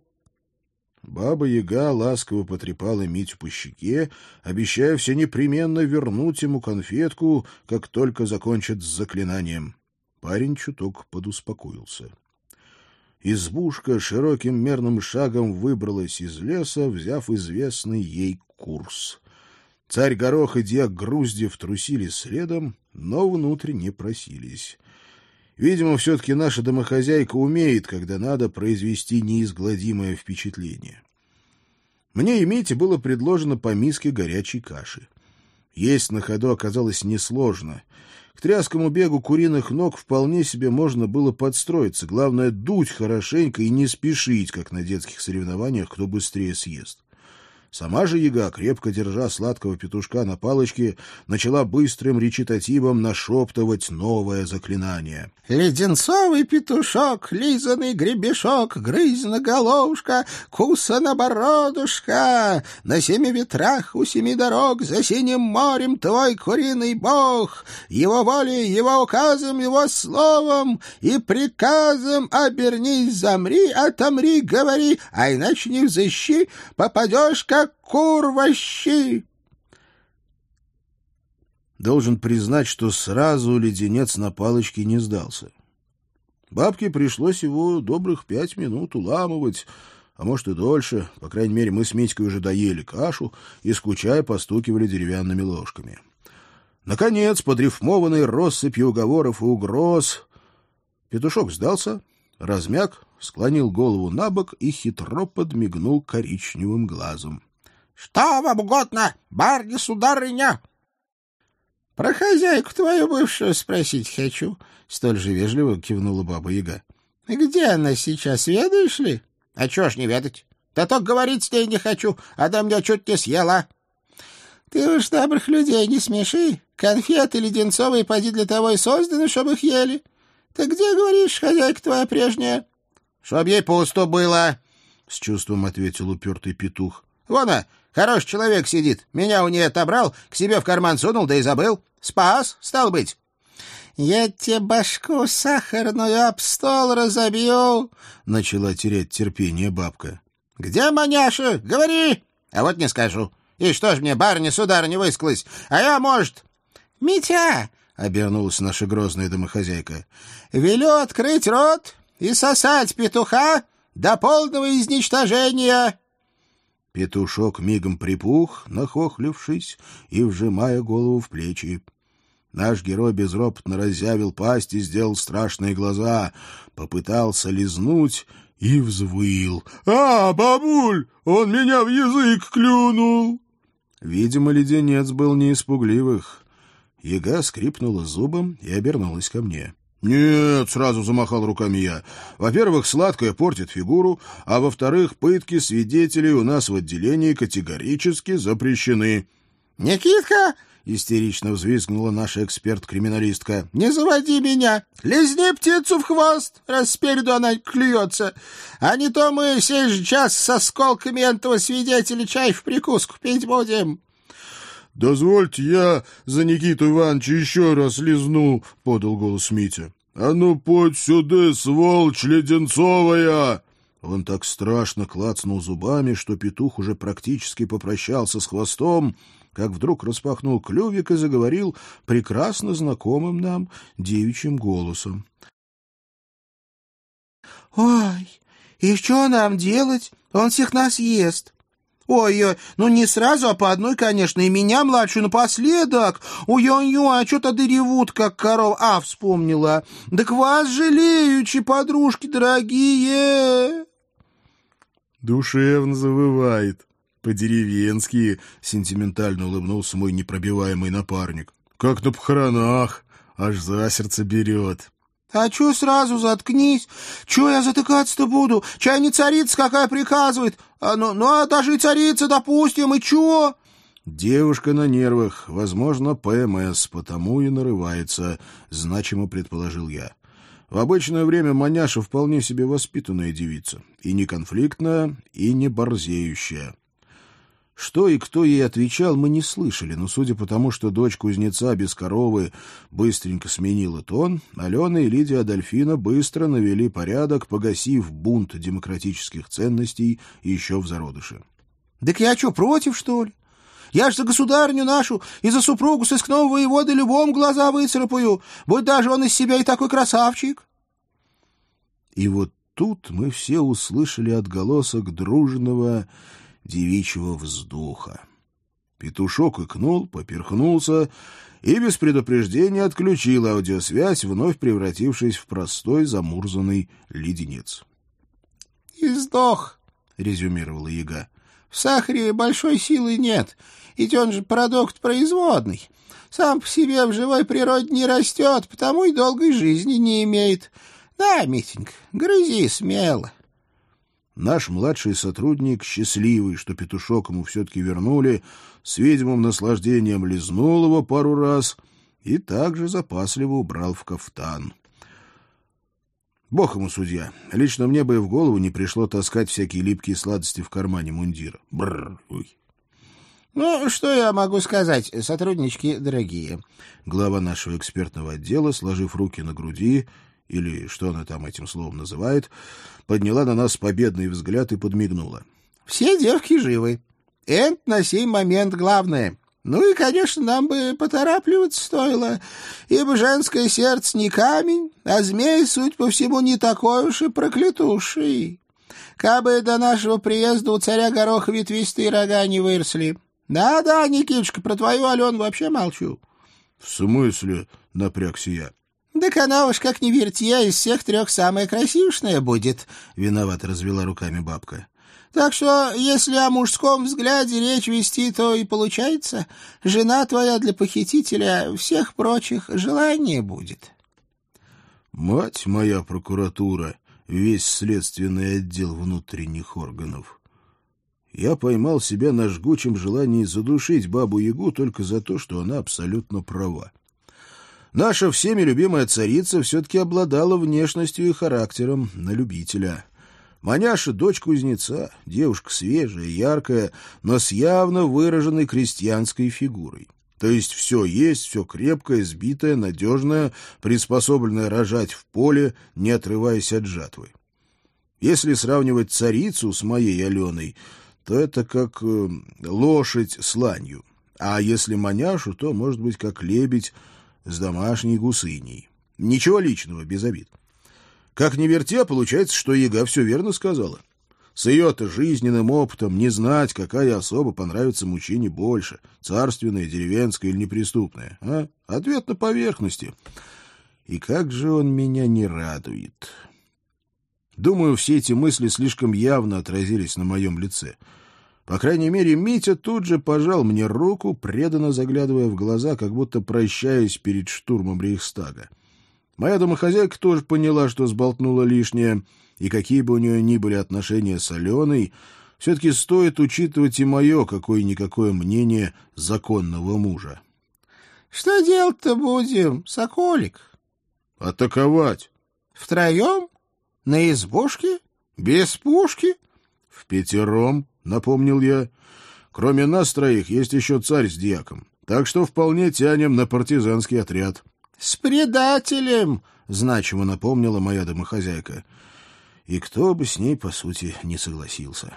Баба-яга ласково потрепала Митю по щеке, обещая все непременно вернуть ему конфетку, как только закончат с заклинанием. Парень чуток подуспокоился. Избушка широким мерным шагом выбралась из леса, взяв известный ей курс. Царь Горох и дьяк Груздев трусили следом, но внутрь не просились. Видимо, все-таки наша домохозяйка умеет, когда надо произвести неизгладимое впечатление. Мне и Мите было предложено по миске горячей каши. Есть на ходу оказалось несложно. К тряскому бегу куриных ног вполне себе можно было подстроиться. Главное — дуть хорошенько и не спешить, как на детских соревнованиях, кто быстрее съест. Сама же яга, крепко держа сладкого петушка на палочке, начала быстрым речитативом нашептывать новое заклинание. «Леденцовый петушок, лизаный гребешок, грызна головушка, кусана бородушка, на семи ветрах у семи дорог, за синим морем твой куриный бог, его волей, его указом, его словом и приказом обернись, замри, отомри, говори, а иначе не взыщи, попадешь, как курващи. Должен признать, что сразу леденец на палочке не сдался. Бабке пришлось его добрых пять минут уламывать, а может и дольше. По крайней мере, мы с Митькой уже доели кашу и, скучая, постукивали деревянными ложками. Наконец, под рифмованной россыпью уговоров и угроз, петушок сдался, размяк, склонил голову на бок и хитро подмигнул коричневым глазом. Что вам угодно, барни-сударыня? — Про хозяйку твою бывшую спросить хочу, — столь же вежливо кивнула баба-яга. — Где она сейчас, ведаешь ли? — А чего ж не ведать? Да только говорить с ней не хочу, а да меня чуть не съела. — Ты уж добрых людей не смеши. Конфеты леденцовые поди для того и созданы, чтобы их ели. Ты где, говоришь, хозяйка твоя прежняя? — Чтоб ей пусто было, — с чувством ответил упертый петух. Вон, а, хороший человек сидит. Меня у нее отобрал, к себе в карман сунул, да и забыл. Спас, стал быть. «Я тебе башку сахарную об стол разобью!» — начала терять терпение бабка. «Где маняша? Говори!» «А вот не скажу. И что ж мне, барыня, сударыня, высклась? А я, может...» «Митя!» — обернулась наша грозная домохозяйка. «Велю открыть рот и сосать петуха до полного изничтожения!» Петушок мигом припух, нахохлившись и вжимая голову в плечи. Наш герой безропотно разъявил пасть и сделал страшные глаза, попытался лизнуть и взвыл. «А, бабуль, он меня в язык клюнул!» Видимо, леденец был не испугливых. Яга скрипнула зубом и обернулась ко мне. «Нет», — сразу замахал руками я. «Во-первых, сладкое портит фигуру, а во-вторых, пытки свидетелей у нас в отделении категорически запрещены». «Никитка!» — истерично взвизгнула наша эксперт-криминалистка. «Не заводи меня! Лизни птицу в хвост, раз спереду она клюется! А не то мы сей же час со сколками этого свидетеля чай в прикуску пить будем!» «Дозвольте я за Никиту Ивановича еще раз лизну», — подал голос Митя. «А ну, подь сюда, сволочь леденцовая!» Он так страшно клацнул зубами, что петух уже практически попрощался с хвостом, как вдруг распахнул клювик и заговорил прекрасно знакомым нам девичьим голосом. — Ой, и что нам делать? Он всех нас ест. Ой-ой, ну не сразу, а по одной, конечно, и меня младшую напоследок. Ой-ой-ой, а что-то ревут, как корова. А, вспомнила. Так вас жалеючи, подружки дорогие. Душевно завывает. По-деревенски, сентиментально улыбнулся мой непробиваемый напарник. Как на похоронах, аж за сердце берет. «А чё сразу заткнись? Чё я затыкаться-то буду? Чай не царица какая приказывает? А, ну, ну, а даже и царица, допустим, и чё?» «Девушка на нервах, возможно, ПМС, потому и нарывается», — значимо предположил я. В обычное время маняша вполне себе воспитанная девица, и не конфликтная, и не борзеющая. Что и кто ей отвечал, мы не слышали, но судя по тому, что дочь кузнеца без коровы быстренько сменила тон, Алена и Лидия Адольфина быстро навели порядок, погасив бунт демократических ценностей еще в зародыше. — Так я что, против, что ли? Я ж за государню нашу и за супругу сыскного воеводы любом глаза выцарапаю, будь даже он из себя и такой красавчик. И вот тут мы все услышали отголосок дружного девичьего вздоха. Петушок икнул, поперхнулся и без предупреждения отключил аудиосвязь, вновь превратившись в простой замурзанный леденец. — И сдох, — резюмировала яга. — В сахаре большой силы нет, ведь он же продукт производный. Сам по себе в живой природе не растет, потому и долгой жизни не имеет. Да, Митенька, грызи смело. — Наш младший сотрудник, счастливый, что петушок ему все-таки вернули, с видимым наслаждением лизнул его пару раз и также запасливо убрал в кафтан. Бог ему судья. Лично мне бы и в голову не пришло таскать всякие липкие сладости в кармане мундира. Бррр. Ой. Ну, что я могу сказать, сотруднички дорогие? Глава нашего экспертного отдела, сложив руки на груди, или что она там этим словом называет, подняла на нас победный взгляд и подмигнула. — Все девки живы. Это на сей момент главное. Ну и, конечно, нам бы поторапливаться стоило, ибо женское сердце не камень, а змей, суть по всему, не такой уж и проклятуший. Кабы до нашего приезда у царя гороха ветвистые рога не выросли. Да-да, Никитушка, про твою Алену вообще молчу. — В смысле? — напрягся я. «Так она уж, как не вертья, из всех трех самая красившная будет», — виновато развела руками бабка. «Так что, если о мужском взгляде речь вести, то и получается, жена твоя для похитителя всех прочих желание будет». «Мать моя прокуратура, весь следственный отдел внутренних органов». Я поймал себя на жгучем желании задушить бабу-ягу только за то, что она абсолютно права. Наша всеми любимая царица все-таки обладала внешностью и характером на любителя. Маняша — дочь кузнеца, девушка свежая, яркая, но с явно выраженной крестьянской фигурой. То есть все есть, все крепкое, сбитое, надежное, приспособленное рожать в поле, не отрываясь от жатвы. Если сравнивать царицу с моей Аленой, то это как э, лошадь с ланью. А если маняшу, то, может быть, как лебедь с домашней гусыней. Ничего личного, без обид. Как ни верти, а получается, что Яга все верно сказала. С ее-то жизненным опытом не знать, какая особа понравится мужчине больше, царственная, деревенская или неприступная. А? Ответ на поверхности. И как же он меня не радует. Думаю, все эти мысли слишком явно отразились на моем лице. По крайней мере, Митя тут же пожал мне руку, преданно заглядывая в глаза, как будто прощаясь перед штурмом Рейхстага. Моя домохозяйка тоже поняла, что сболтнула лишнее, и какие бы у нее ни были отношения с Аленой, все-таки стоит учитывать и мое какое-никакое мнение законного мужа. — Что делать-то будем, Соколик? — Атаковать. — Втроем? На избушке? Без пушки? — В пятером, — напомнил я. — Кроме нас троих есть еще царь с дьяком, так что вполне тянем на партизанский отряд. — с предателем, — значимо напомнила моя домохозяйка. И кто бы с ней, по сути, не согласился.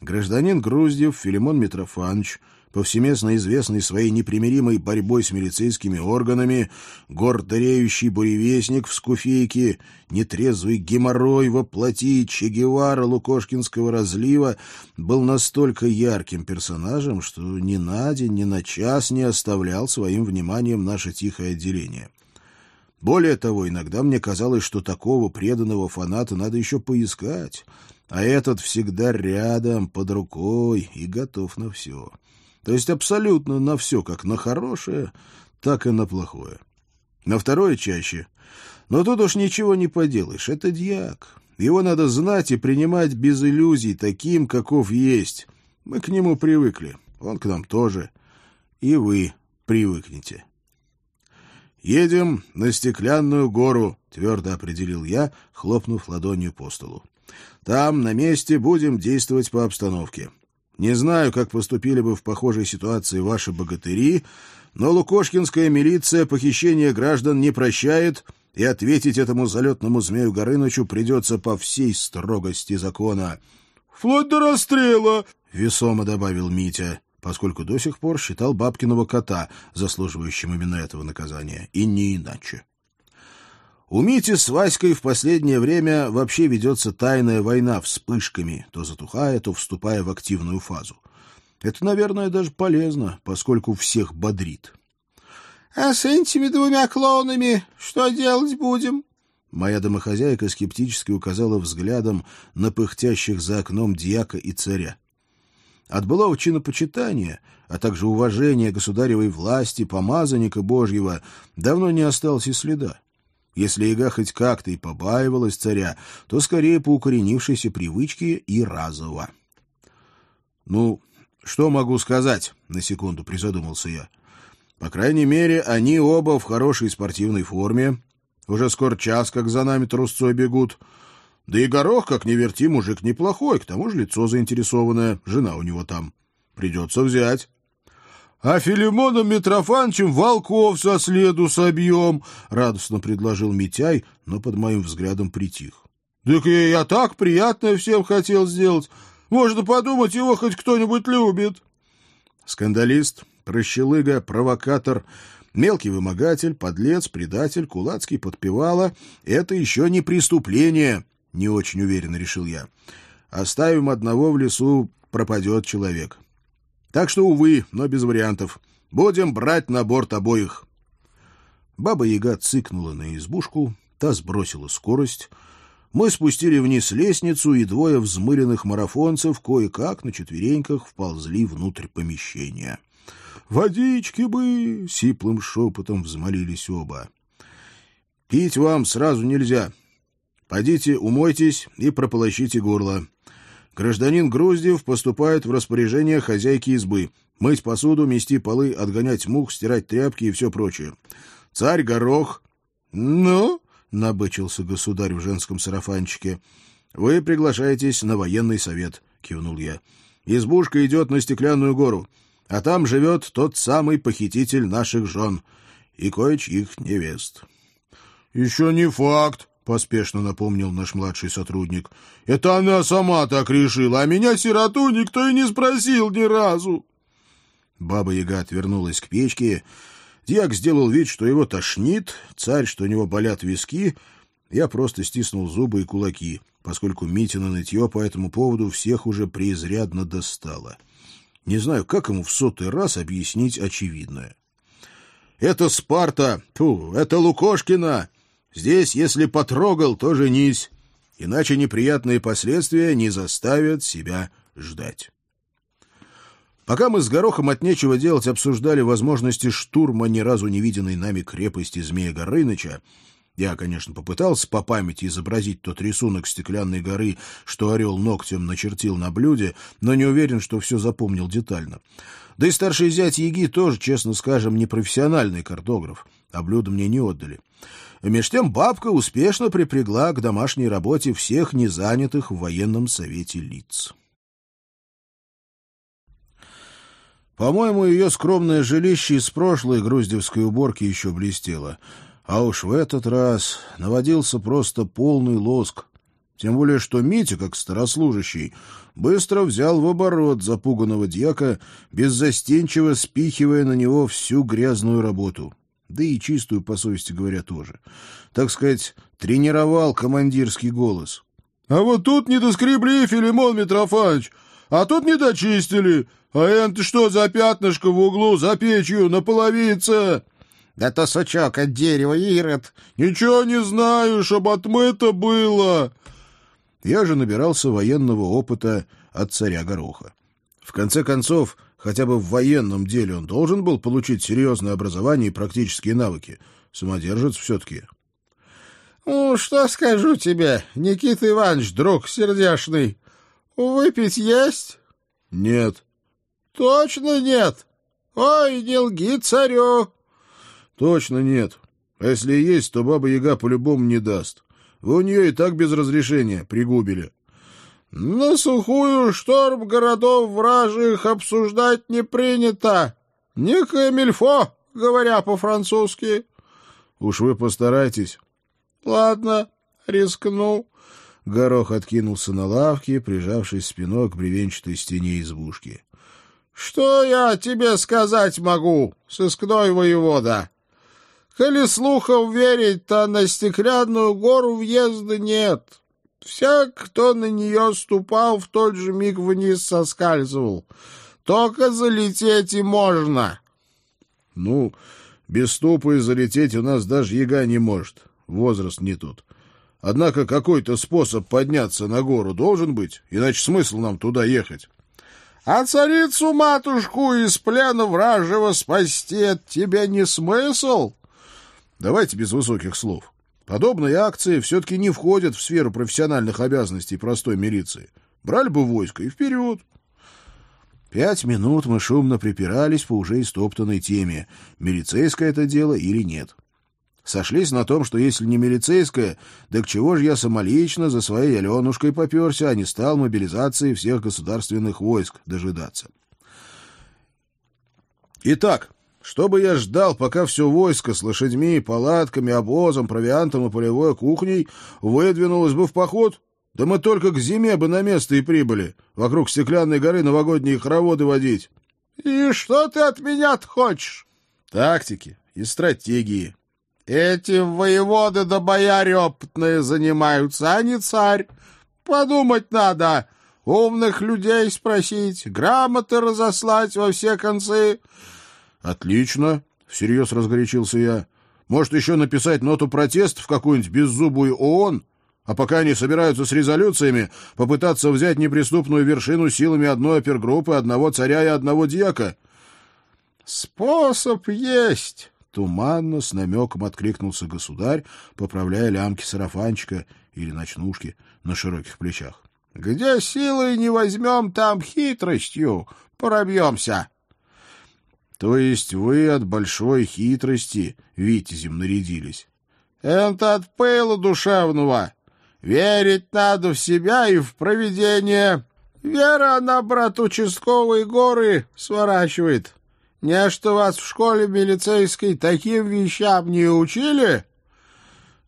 Гражданин Груздев Филимон Митрофанович повсеместно известный своей непримиримой борьбой с милицейскими органами, гордореющий буревестник в скуфейке, нетрезвый геморрой во плоти Че Гевара Лукошкинского разлива, был настолько ярким персонажем, что ни на день, ни на час не оставлял своим вниманием наше тихое отделение. Более того, иногда мне казалось, что такого преданного фаната надо еще поискать, а этот всегда рядом, под рукой и готов на все. То есть абсолютно на все, как на хорошее, так и на плохое. На второе чаще. Но тут уж ничего не поделаешь. Это дьяк. Его надо знать и принимать без иллюзий, таким, каков есть. Мы к нему привыкли. Он к нам тоже. И вы привыкнете. «Едем на стеклянную гору», — твердо определил я, хлопнув ладонью по столу. «Там, на месте, будем действовать по обстановке. Не знаю, как поступили бы в похожей ситуации ваши богатыри, но лукошкинская милиция похищение граждан не прощает, и ответить этому залетному змею Горынычу придется по всей строгости закона. — Вплоть до расстрела! — весомо добавил Митя, поскольку до сих пор считал бабкиного кота, заслуживающим именно этого наказания, и не иначе. У Мити с Васькой в последнее время вообще ведется тайная война вспышками, то затухая, то вступая в активную фазу. Это, наверное, даже полезно, поскольку всех бодрит. — А с этими двумя клоунами что делать будем? Моя домохозяйка скептически указала взглядом на пыхтящих за окном дьяка и царя. От былого чинопочитания, а также уважения государевой власти, помазанника Божьего, давно не осталось и следа. Если Яга хоть как-то и побаивалась царя, то скорее по укоренившейся привычке и разово. — Ну, что могу сказать? — на секунду призадумался я. — По крайней мере, они оба в хорошей спортивной форме. Уже скоро час, как за нами трусцой бегут. Да и горох, как не верти, мужик неплохой, к тому же лицо заинтересованное, жена у него там. Придется взять. — А Филимоном Митрофановичем волков со следу собьем, — радостно предложил Митяй, но под моим взглядом притих. — Так я, я так приятное всем хотел сделать. Можно подумать, его хоть кто-нибудь любит. Скандалист, прощелыга, провокатор, мелкий вымогатель, подлец, предатель, кулацкий подпевала — это еще не преступление, — не очень уверенно решил я. Оставим одного в лесу, пропадет человек. — так что, увы, но без вариантов. Будем брать на борт обоих. Баба-яга цыкнула на избушку, та сбросила скорость. Мы спустили вниз лестницу, и двое взмыленных марафонцев кое-как на четвереньках вползли внутрь помещения. «Водички бы!» — сиплым шепотом взмолились оба. «Пить вам сразу нельзя. Пойдите, умойтесь и прополощите горло. Гражданин Груздев поступает в распоряжение хозяйки избы. Мыть посуду, мести полы, отгонять мух, стирать тряпки и все прочее. Царь Горох... — Ну? — набычился государь в женском сарафанчике. Вы приглашаетесь на военный совет, кивнул я. Избушка идет на Стеклянную гору, а там живет тот самый похититель наших жен и кое-чьих невест. — Еще не факт, — поспешно напомнил наш младший сотрудник. — Это она сама так решила, а меня, сироту, никто и не спросил ни разу. Баба-яга отвернулась к печке. Дьяк сделал вид, что его тошнит, царь, что у него болят виски. Я просто стиснул зубы и кулаки, поскольку Митина нытье по этому поводу всех уже преизрядно достало. Не знаю, как ему в сотый раз объяснить очевидное. «Это Спарта! Ту, это Лукошкина! Здесь, если потрогал, то женись, иначе неприятные последствия не заставят себя ждать». Пока мы с Горохом от нечего делать обсуждали возможности штурма ни разу не виденной нами крепости Змея Горыныча, я, конечно, попытался по памяти изобразить тот рисунок стеклянной горы, что орел ногтем начертил на блюде, но не уверен, что все запомнил детально. Да и старший зять Яги тоже, честно скажем, не профессиональный картограф, а блюдо мне не отдали. Меж тем бабка успешно припрягла к домашней работе всех незанятых в военном совете лиц. По-моему, ее скромное жилище из прошлой груздевской уборки еще блестело. А уж в этот раз наводился просто полный лоск. Тем более, что Митя, как старослужащий, быстро взял в оборот запуганного дьяка, беззастенчиво спихивая на него всю грязную работу. Да и чистую, по совести говоря, тоже. Так сказать, тренировал командирский голос. — А вот тут не доскребли, Филимон Митрофанович, а тут не дочистили, а это что за пятнышко в углу за печью на половице? Да то сучок от дерева, Ирод. Ничего не знаю, чтоб отмыто было. Я же набирался военного опыта от царя Гороха. В конце концов, хотя бы в военном деле он должен был получить серьезное образование и практические навыки. Самодержец все-таки. — Ну, что скажу тебе, Никита Иванович, друг сердешный, выпить есть? — Нет. Точно нет? Ой, не лги царю. Точно нет. А если и есть, то баба-яга по-любому не даст. Вы у нее и так без разрешения пригубили. На сухую шторм городов вражих обсуждать не принято. Некое мильфо, говоря по-французски. Уж вы постарайтесь. Ладно, рискну. Горох откинулся на лавке, прижавшись спиной к бревенчатой стене избушки. Что я тебе сказать могу, сыскной воевода? Коли слухов верить, то на стеклянную гору въезда нет. Всяк, кто на нее ступал, в тот же миг вниз соскальзывал. Только залететь и можно. Ну, без ступа и залететь у нас даже яга не может. Возраст не тут. Однако какой-то способ подняться на гору должен быть, иначе смысл нам туда ехать. А царицу-матушку из плена вражего спасти от тебя не смысл? Давайте без высоких слов. Подобные акции все-таки не входят в сферу профессиональных обязанностей простой милиции. Брали бы войско и вперед. Пять минут мы шумно припирались по уже истоптанной теме, милицейское это дело или нет. — Сошлись на том, что если не милицейская, так чего же я самолично за своей Аленушкой поперся, а не стал мобилизации всех государственных войск дожидаться. Итак, что бы я ждал, пока все войско с лошадьми, палатками, обозом, провиантом и полевой кухней выдвинулось бы в поход? Да мы только к зиме бы на место и прибыли, вокруг стеклянной горы новогодние хороводы водить. — И что ты от меня хочешь? — Тактики и стратегии. Этим воеводы да бояре опытные занимаются, а не царь. Подумать надо, умных людей спросить, грамоты разослать во все концы. — Отлично, — всерьез разгорячился я. — Может, еще написать ноту протеста в какую-нибудь беззубую ООН? А пока они собираются с резолюциями, попытаться взять неприступную вершину силами одной опергруппы, одного царя и одного дьяка? — Способ есть. Туманно, с намеком откликнулся государь, поправляя лямки сарафанчика или ночнушки на широких плечах. — Где силой не возьмем, там хитростью пробьемся. — То есть вы от большой хитрости витязем нарядились? — Это от пыла душевного. Верить надо в себя и в провидение. Вера, она, брат, участковые горы сворачивает. Не что вас в школе милицейской таким вещам не учили?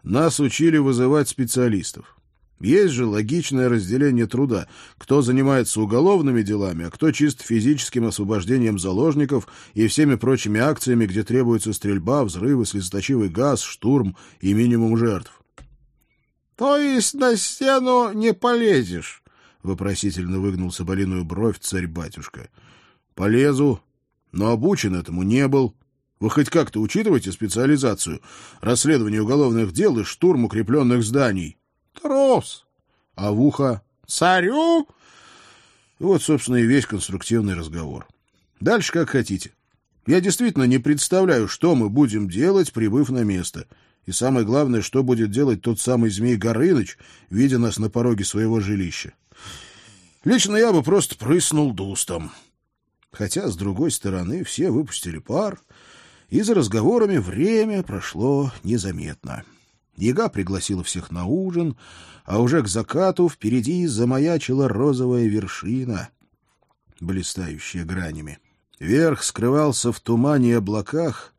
Нас учили вызывать специалистов. Есть же логичное разделение труда, кто занимается уголовными делами, а кто чисто физическим освобождением заложников и всеми прочими акциями, где требуется стрельба, взрывы, слезоточивый газ, штурм и минимум жертв. — То есть на стену не полезешь? — вопросительно выгнул соболиную бровь царь-батюшка. — Полезу, но обучен этому не был. Вы хоть как-то учитываете специализацию, расследование уголовных дел и штурм укрепленных зданий? Трус. А в ухо? Царю? Вот, собственно, и весь конструктивный разговор. Дальше как хотите. Я действительно не представляю, что мы будем делать, прибыв на место. И самое главное, что будет делать тот самый Змей Горыныч, видя нас на пороге своего жилища. Лично я бы просто прыснул дустом. Хотя, с другой стороны, все выпустили пар, и за разговорами время прошло незаметно. Яга пригласила всех на ужин, а уже к закату впереди замаячила розовая вершина, блистающая гранями. Верх скрывался в тумане и облаках,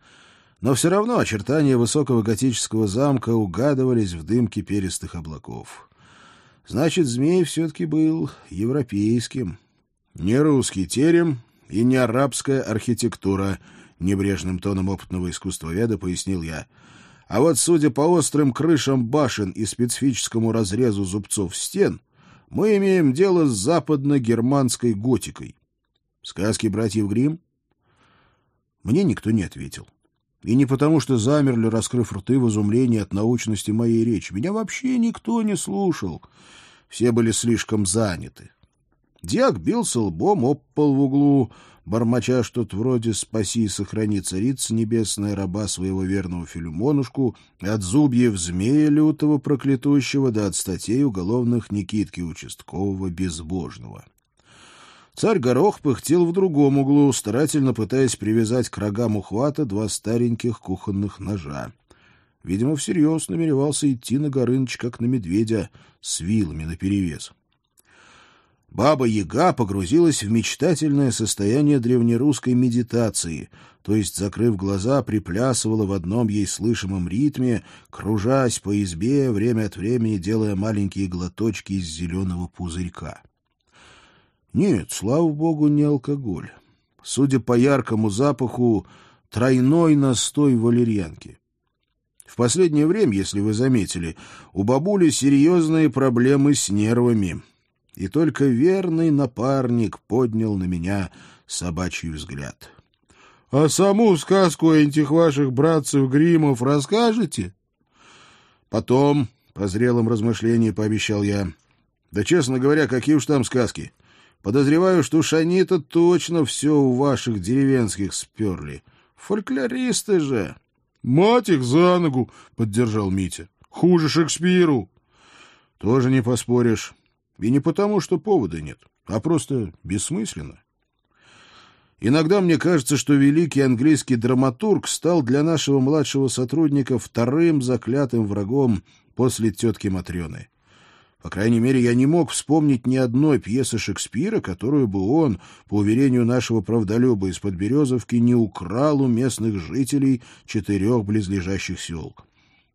но все равно очертания высокого готического замка угадывались в дымке перистых облаков. Значит, змей все-таки был европейским. Не русский терем и не арабская архитектура, небрежным тоном опытного искусствоведа пояснил я — а вот, судя по острым крышам башен и специфическому разрезу зубцов стен, мы имеем дело с западно-германской готикой. Сказки братьев Гримм? Мне никто не ответил. И не потому, что замерли, раскрыв рты в изумлении от научности моей речи. Меня вообще никто не слушал. Все были слишком заняты. Диак бился лбом об пол в углу, бормоча что-то вроде «Спаси и сохрани царица небесная раба своего верного Филимонушку» от зубьев змея лютого проклятущего до от статей уголовных Никитки участкового безбожного. Царь Горох пыхтел в другом углу, старательно пытаясь привязать к рогам ухвата два стареньких кухонных ножа. Видимо, всерьез намеревался идти на Горыныч, как на медведя, с вилами наперевес. Баба-яга погрузилась в мечтательное состояние древнерусской медитации, то есть, закрыв глаза, приплясывала в одном ей слышимом ритме, кружась по избе, время от времени делая маленькие глоточки из зеленого пузырька. Нет, слава богу, не алкоголь. Судя по яркому запаху, тройной настой валерьянки. В последнее время, если вы заметили, у бабули серьезные проблемы с нервами — и только верный напарник поднял на меня собачий взгляд. — А саму сказку этих ваших братцев Гримов расскажете? — Потом, по зрелом размышлении, пообещал я. — Да, честно говоря, какие уж там сказки. Подозреваю, что они-то точно все у ваших деревенских сперли. Фольклористы же. — Мать их за ногу, — поддержал Митя. — Хуже Шекспиру. — Тоже не поспоришь. И не потому, что повода нет, а просто бессмысленно. Иногда мне кажется, что великий английский драматург стал для нашего младшего сотрудника вторым заклятым врагом после тетки Матрены. По крайней мере, я не мог вспомнить ни одной пьесы Шекспира, которую бы он, по уверению нашего правдолюба из-под Березовки, не украл у местных жителей четырех близлежащих сел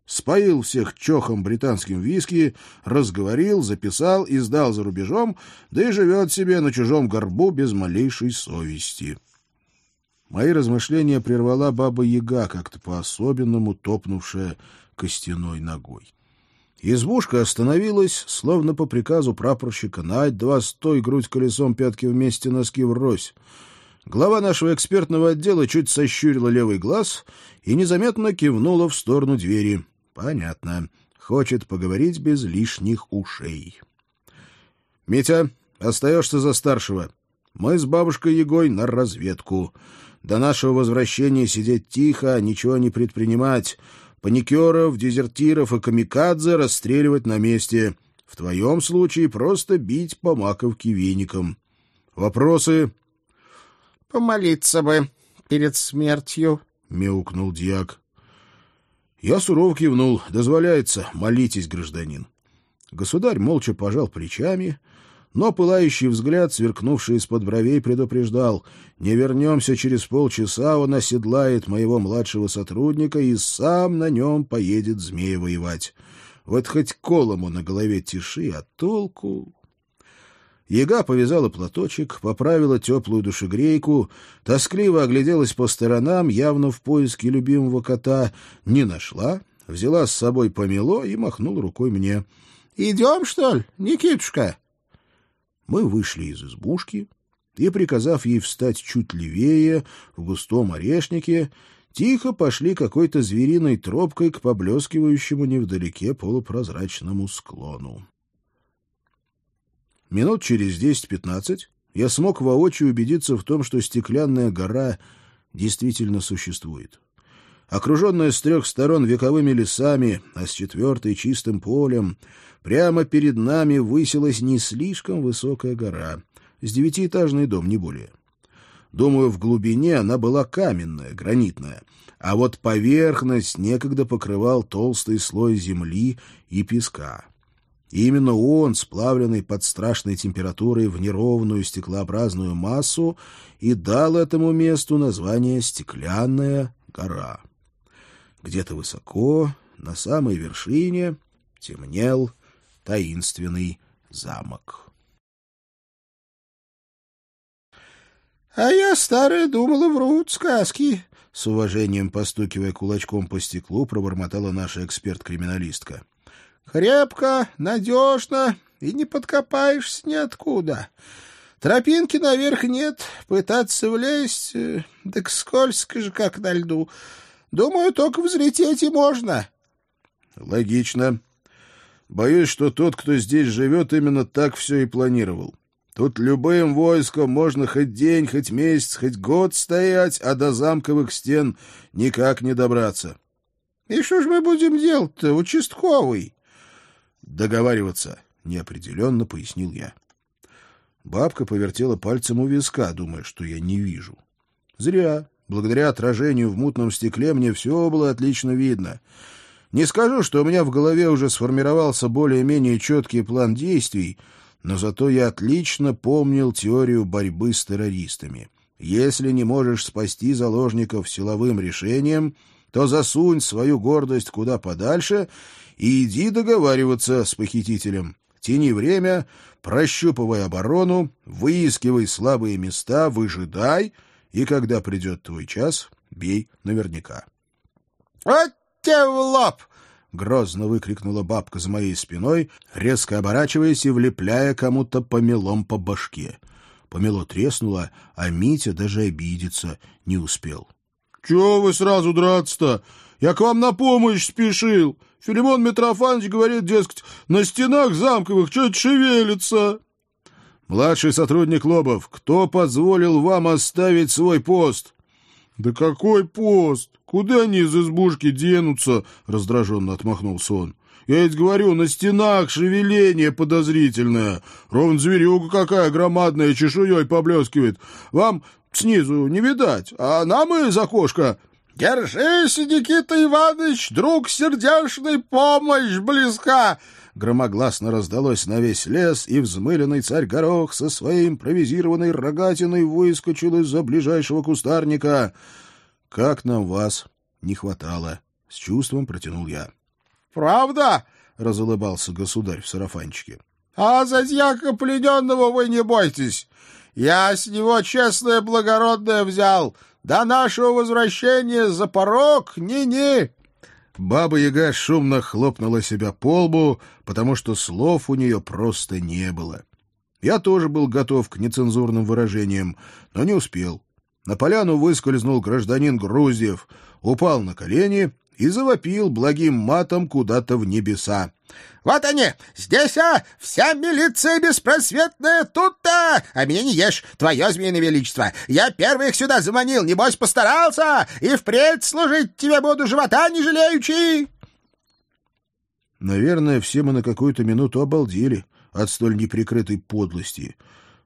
споил всех чохом британским виски, разговорил, записал и сдал за рубежом, да и живет себе на чужом горбу без малейшей совести. Мои размышления прервала баба-яга, как-то по-особенному топнувшая костяной ногой. Избушка остановилась, словно по приказу прапорщика, нать два стой, грудь колесом, пятки вместе, носки врозь. Глава нашего экспертного отдела чуть сощурила левый глаз и незаметно кивнула в сторону двери. Понятно. Хочет поговорить без лишних ушей. Митя, остаешься за старшего. Мы с бабушкой Егой на разведку. До нашего возвращения сидеть тихо, ничего не предпринимать. Паникеров, дезертиров и камикадзе расстреливать на месте. В твоем случае просто бить по маковке веником. Вопросы? — Помолиться бы перед смертью, — мяукнул дьяк. Я сурово кивнул. Дозволяется. Молитесь, гражданин. Государь молча пожал плечами, но пылающий взгляд, сверкнувший из-под бровей, предупреждал. «Не вернемся через полчаса, он оседлает моего младшего сотрудника и сам на нем поедет змея воевать. Вот хоть колому на голове тиши, а толку...» Яга повязала платочек, поправила теплую душегрейку, тоскливо огляделась по сторонам, явно в поиске любимого кота, не нашла, взяла с собой помело и махнула рукой мне. — Идем, что ли, Никитушка? Мы вышли из избушки и, приказав ей встать чуть левее, в густом орешнике, тихо пошли какой-то звериной тропкой к поблескивающему невдалеке полупрозрачному склону. Минут через десять-пятнадцать я смог воочию убедиться в том, что стеклянная гора действительно существует. Окруженная с трех сторон вековыми лесами, а с четвертой чистым полем, прямо перед нами высилась не слишком высокая гора, с девятиэтажный дом, не более. Думаю, в глубине она была каменная, гранитная, а вот поверхность некогда покрывал толстый слой земли и песка. И именно он, сплавленный под страшной температурой в неровную стеклообразную массу, и дал этому месту название «Стеклянная гора». Где-то высоко, на самой вершине, темнел таинственный замок. — А я, старая, думала, врут сказки, — с уважением постукивая кулачком по стеклу, пробормотала наша эксперт-криминалистка. — Крепко, надежно и не подкопаешься ниоткуда. Тропинки наверх нет, пытаться влезть, э, так скользко же, как на льду. Думаю, только взлететь и можно. Логично. Боюсь, что тот, кто здесь живет, именно так все и планировал. Тут любым войском можно хоть день, хоть месяц, хоть год стоять, а до замковых стен никак не добраться. — И что ж мы будем делать-то, участковый? Договариваться, — неопределенно пояснил я. Бабка повертела пальцем у виска, думая, что я не вижу. Зря. Благодаря отражению в мутном стекле мне все было отлично видно. Не скажу, что у меня в голове уже сформировался более-менее четкий план действий, но зато я отлично помнил теорию борьбы с террористами. Если не можешь спасти заложников силовым решением, то засунь свою гордость куда подальше и иди договариваться с похитителем. Тяни время, прощупывай оборону, выискивай слабые места, выжидай, и когда придет твой час, бей наверняка. — Вот тебе в лоб! — грозно выкрикнула бабка за моей спиной, резко оборачиваясь и влепляя кому-то помелом по башке. Помело треснуло, а Митя даже обидеться не успел. — Чего вы сразу драться-то? Я к вам на помощь спешил. Филимон Митрофанович говорит, дескать, на стенах замковых что-то шевелится. Младший сотрудник Лобов, кто позволил вам оставить свой пост? Да какой пост? Куда они из избушки денутся? Раздраженно отмахнулся он. Я ведь говорю, на стенах шевеление подозрительное. Ровно зверюга какая громадная чешуей поблескивает. Вам снизу не видать, а нам из окошка «Держись, Никита Иванович, друг сердечный, помощь близка!» Громогласно раздалось на весь лес, и взмыленный царь Горох со своей импровизированной рогатиной выскочил из-за ближайшего кустарника. «Как нам вас не хватало!» — с чувством протянул я. «Правда?» — разулыбался государь в сарафанчике. «А за дьяка плененного вы не бойтесь. Я с него честное благородное взял. До нашего возвращения за порог ни-ни!» Баба-яга шумно хлопнула себя по лбу, потому что слов у нее просто не было. Я тоже был готов к нецензурным выражениям, но не успел. На поляну выскользнул гражданин Груздев, упал на колени и завопил благим матом куда-то в небеса. «Вот они! Здесь, а! Вся милиция беспросветная тут-то! А меня не ешь, твое змеиное величество! Я первый их сюда заманил, небось постарался, и впредь служить тебе буду живота не жалеючи!» Наверное, все мы на какую-то минуту обалдели от столь неприкрытой подлости.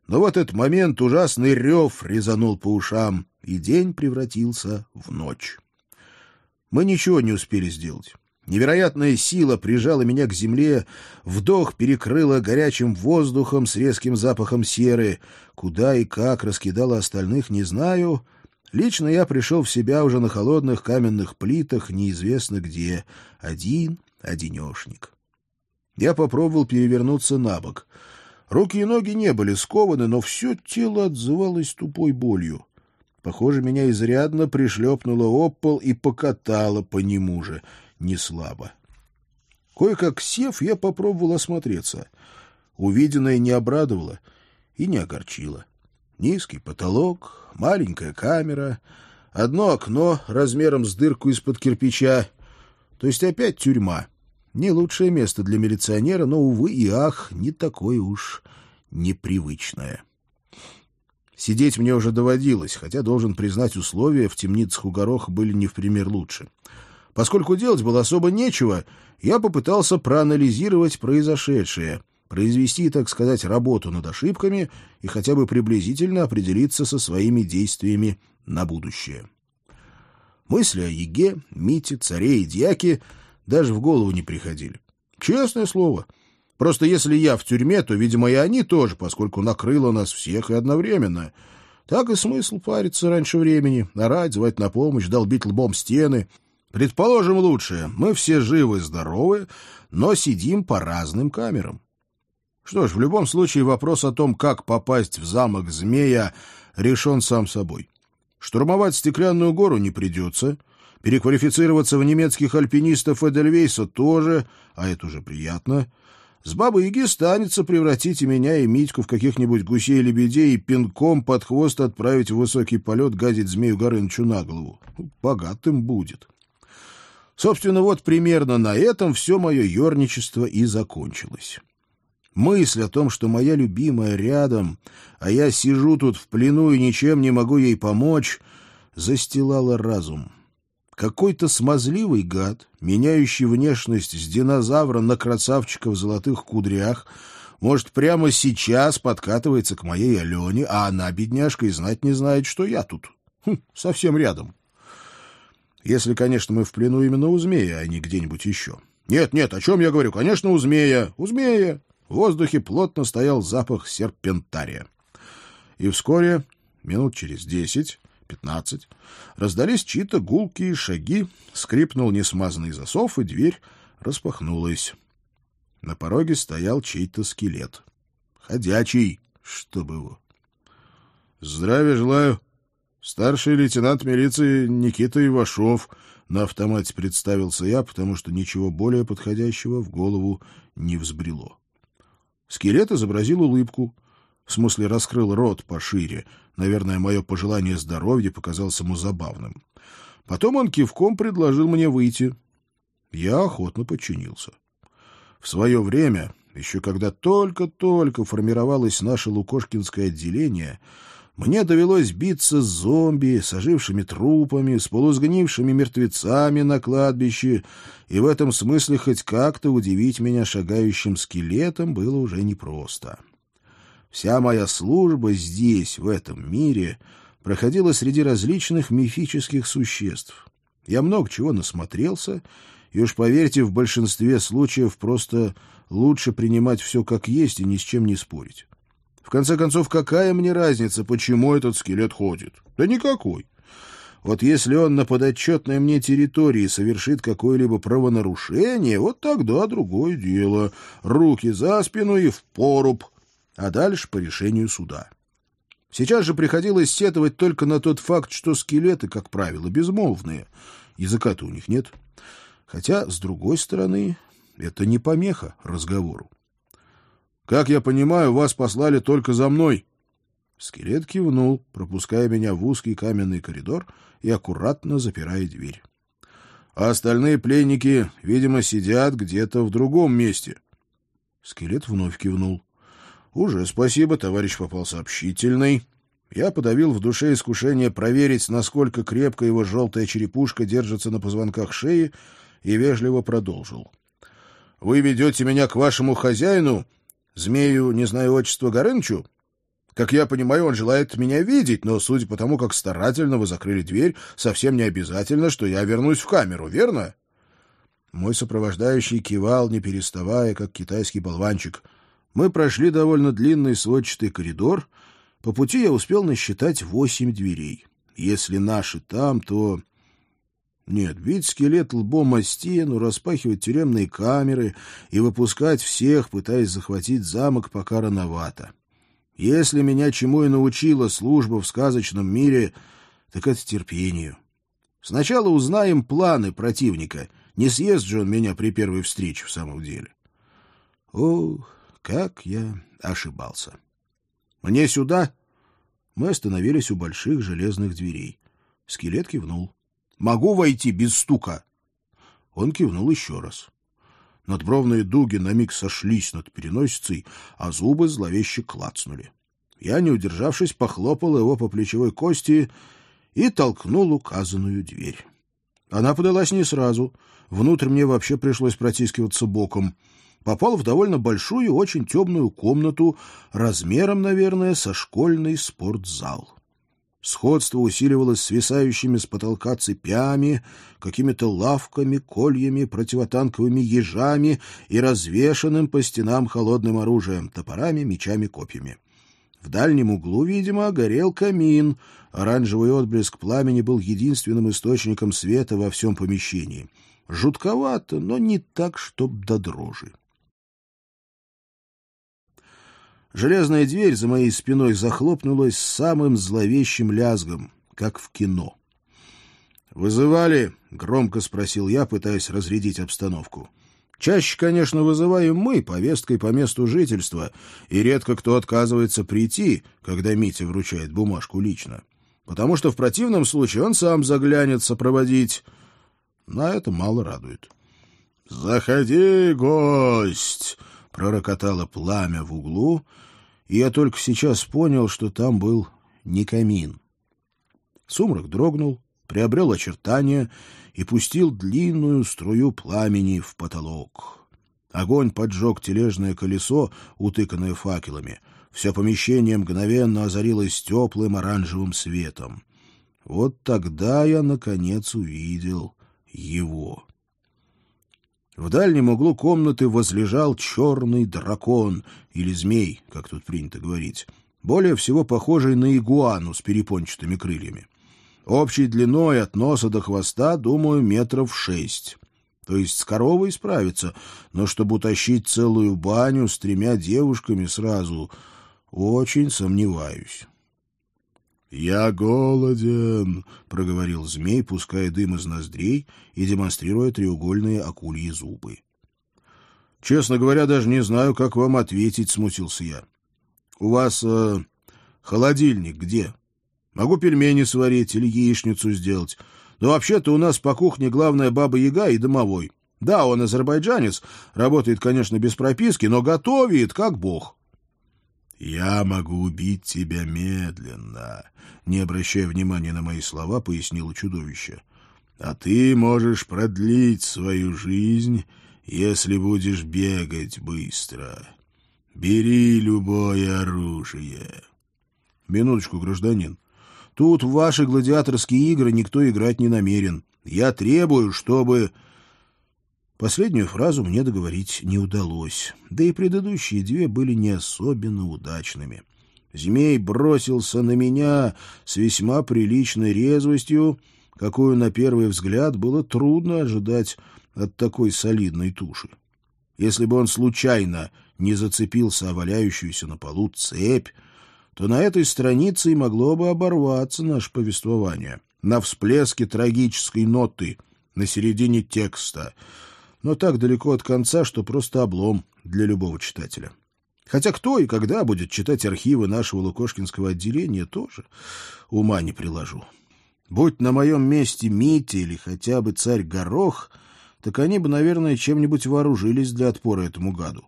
Но в этот момент ужасный рев резанул по ушам, и день превратился в ночь. Мы ничего не успели сделать. Невероятная сила прижала меня к земле, вдох перекрыла горячим воздухом с резким запахом серы. Куда и как раскидала остальных, не знаю. Лично я пришел в себя уже на холодных каменных плитах, неизвестно где. Один, одинешник. Я попробовал перевернуться на бок. Руки и ноги не были скованы, но все тело отзывалось тупой болью. Похоже, меня изрядно пришлепнуло об пол и покатало по нему же — не слабо. Кое-как сев, я попробовал осмотреться. Увиденное не обрадовало и не огорчило. Низкий потолок, маленькая камера, одно окно размером с дырку из-под кирпича. То есть опять тюрьма. Не лучшее место для милиционера, но, увы и ах, не такое уж непривычное. Сидеть мне уже доводилось, хотя, должен признать, условия в темницах у Гороха были не в пример лучше. Поскольку делать было особо нечего, я попытался проанализировать произошедшее, произвести, так сказать, работу над ошибками и хотя бы приблизительно определиться со своими действиями на будущее. Мысли о Еге, Мите, Царе и Дьяке даже в голову не приходили. Честное слово. Просто если я в тюрьме, то, видимо, и они тоже, поскольку накрыло нас всех и одновременно. Так и смысл париться раньше времени, орать, звать на помощь, долбить лбом стены — Предположим лучшее. Мы все живы-здоровы, но сидим по разным камерам. Что ж, в любом случае вопрос о том, как попасть в замок змея, решен сам собой. Штурмовать стеклянную гору не придется, переквалифицироваться в немецких альпинистов Эдельвейса тоже, а это уже приятно. С бабой Яги станется превратить и меня, и Митьку в каких-нибудь гусей-лебедей и пинком под хвост отправить в высокий полет гадить змею Горынычу на голову. Богатым будет. Собственно, вот примерно на этом все мое ерничество и закончилось. Мысль о том, что моя любимая рядом, а я сижу тут в плену и ничем не могу ей помочь, застилала разум. Какой-то смазливый гад, меняющий внешность с динозавра на красавчика в золотых кудрях, может, прямо сейчас подкатывается к моей Алене, а она, бедняжка, и знать не знает, что я тут. Хм, совсем рядом. Если, конечно, мы в плену именно у змея, а не где-нибудь еще. Нет, нет, о чем я говорю? Конечно, у змея. У змея. В воздухе плотно стоял запах серпентария. И вскоре, минут через десять, пятнадцать, раздались чьи-то гулкие шаги, скрипнул несмазанный засов, и дверь распахнулась. На пороге стоял чей-то скелет. Ходячий, чтобы его. — Здравия желаю, Старший лейтенант милиции Никита Ивашов на автомате представился я, потому что ничего более подходящего в голову не взбрело. Скелет изобразил улыбку, в смысле раскрыл рот пошире. Наверное, мое пожелание здоровья показалось ему забавным. Потом он кивком предложил мне выйти. Я охотно подчинился. В свое время, еще когда только-только формировалось наше Лукошкинское отделение, мне довелось биться с зомби, с ожившими трупами, с полузгнившими мертвецами на кладбище, и в этом смысле хоть как-то удивить меня шагающим скелетом было уже непросто. Вся моя служба здесь, в этом мире, проходила среди различных мифических существ. Я много чего насмотрелся, и уж поверьте, в большинстве случаев просто лучше принимать все как есть и ни с чем не спорить. В конце концов, какая мне разница, почему этот скелет ходит? Да никакой. Вот если он на подотчетной мне территории совершит какое-либо правонарушение, вот тогда другое дело. Руки за спину и в поруб, а дальше по решению суда. Сейчас же приходилось сетовать только на тот факт, что скелеты, как правило, безмолвные. Языка-то у них нет. Хотя, с другой стороны, это не помеха разговору. Как я понимаю, вас послали только за мной. Скелет кивнул, пропуская меня в узкий каменный коридор и аккуратно запирая дверь. А остальные пленники, видимо, сидят где-то в другом месте. Скелет вновь кивнул. Уже спасибо, товарищ попался общительный. Я подавил в душе искушение проверить, насколько крепко его желтая черепушка держится на позвонках шеи, и вежливо продолжил. — Вы ведете меня к вашему хозяину Змею, не знаю отчества, Горынычу? Как я понимаю, он желает меня видеть, но, судя по тому, как старательно вы закрыли дверь, совсем не обязательно, что я вернусь в камеру, верно? Мой сопровождающий кивал, не переставая, как китайский болванчик. Мы прошли довольно длинный сводчатый коридор. По пути я успел насчитать восемь дверей. Если наши там, то... Нет, бить скелет лбом о стену, распахивать тюремные камеры и выпускать всех, пытаясь захватить замок, пока рановато. Если меня чему и научила служба в сказочном мире, так это терпению. Сначала узнаем планы противника. Не съест же он меня при первой встрече в самом деле. О, как я ошибался. Мне сюда? Мы остановились у больших железных дверей. Скелет кивнул. Могу войти без стука? Он кивнул еще раз. Надбровные дуги на миг сошлись над переносицей, а зубы зловеще клацнули. Я, не удержавшись, похлопал его по плечевой кости и толкнул указанную дверь. Она подалась не сразу. Внутрь мне вообще пришлось протискиваться боком. Попал в довольно большую очень темную комнату, размером, наверное, со школьный спортзал. Сходство усиливалось свисающими с потолка цепями, какими-то лавками, кольями, противотанковыми ежами и развешанным по стенам холодным оружием, топорами, мечами, копьями. В дальнем углу, видимо, горел камин. Оранжевый отблеск пламени был единственным источником света во всем помещении. Жутковато, но не так, чтоб до дрожи. Железная дверь за моей спиной захлопнулась самым зловещим лязгом, как в кино. «Вызывали?» — громко спросил я, пытаясь разрядить обстановку. Чаще, конечно, вызываем мы повесткой по месту жительства, и редко кто отказывается прийти, когда Митя вручает бумажку лично. Потому что в противном случае он сам заглянет сопроводить. На это мало радует. «Заходи, гость!» — пророкотало пламя в углу, и я только сейчас понял, что там был не камин. Сумрак дрогнул, приобрел очертания и пустил длинную струю пламени в потолок. Огонь поджег тележное колесо, утыканное факелами. Все помещение мгновенно озарилось теплым оранжевым светом. Вот тогда я, наконец, увидел его. В дальнем углу комнаты возлежал черный дракон, или змей, как тут принято говорить, более всего похожий на игуану с перепончатыми крыльями. Общей длиной от носа до хвоста, думаю, метров шесть. То есть с коровой справиться, но чтобы утащить целую баню с тремя девушками сразу, очень сомневаюсь. «Я голоден», — проговорил змей, пуская дым из ноздрей и демонстрируя треугольные акульи зубы. «Честно говоря, даже не знаю, как вам ответить», — смутился я. «У вас э, холодильник где?» Могу пельмени сварить или яичницу сделать. Но вообще-то у нас по кухне главная баба-яга и домовой. Да, он азербайджанец, работает, конечно, без прописки, но готовит, как бог. «Я могу убить тебя медленно», — не обращая внимания на мои слова, пояснило чудовище. «А ты можешь продлить свою жизнь, если будешь бегать быстро. Бери любое оружие». «Минуточку, гражданин. Тут в ваши гладиаторские игры никто играть не намерен. Я требую, чтобы...» Последнюю фразу мне договорить не удалось, да и предыдущие две были не особенно удачными. Змей бросился на меня с весьма приличной резвостью, какую на первый взгляд было трудно ожидать от такой солидной туши. Если бы он случайно не зацепился о валяющуюся на полу цепь, то на этой странице и могло бы оборваться наше повествование, на всплеске трагической ноты, на середине текста, но так далеко от конца, что просто облом для любого читателя. Хотя кто и когда будет читать архивы нашего Лукошкинского отделения, тоже ума не приложу. Будь на моем месте Митя или хотя бы царь Горох, так они бы, наверное, чем-нибудь вооружились для отпора этому гаду.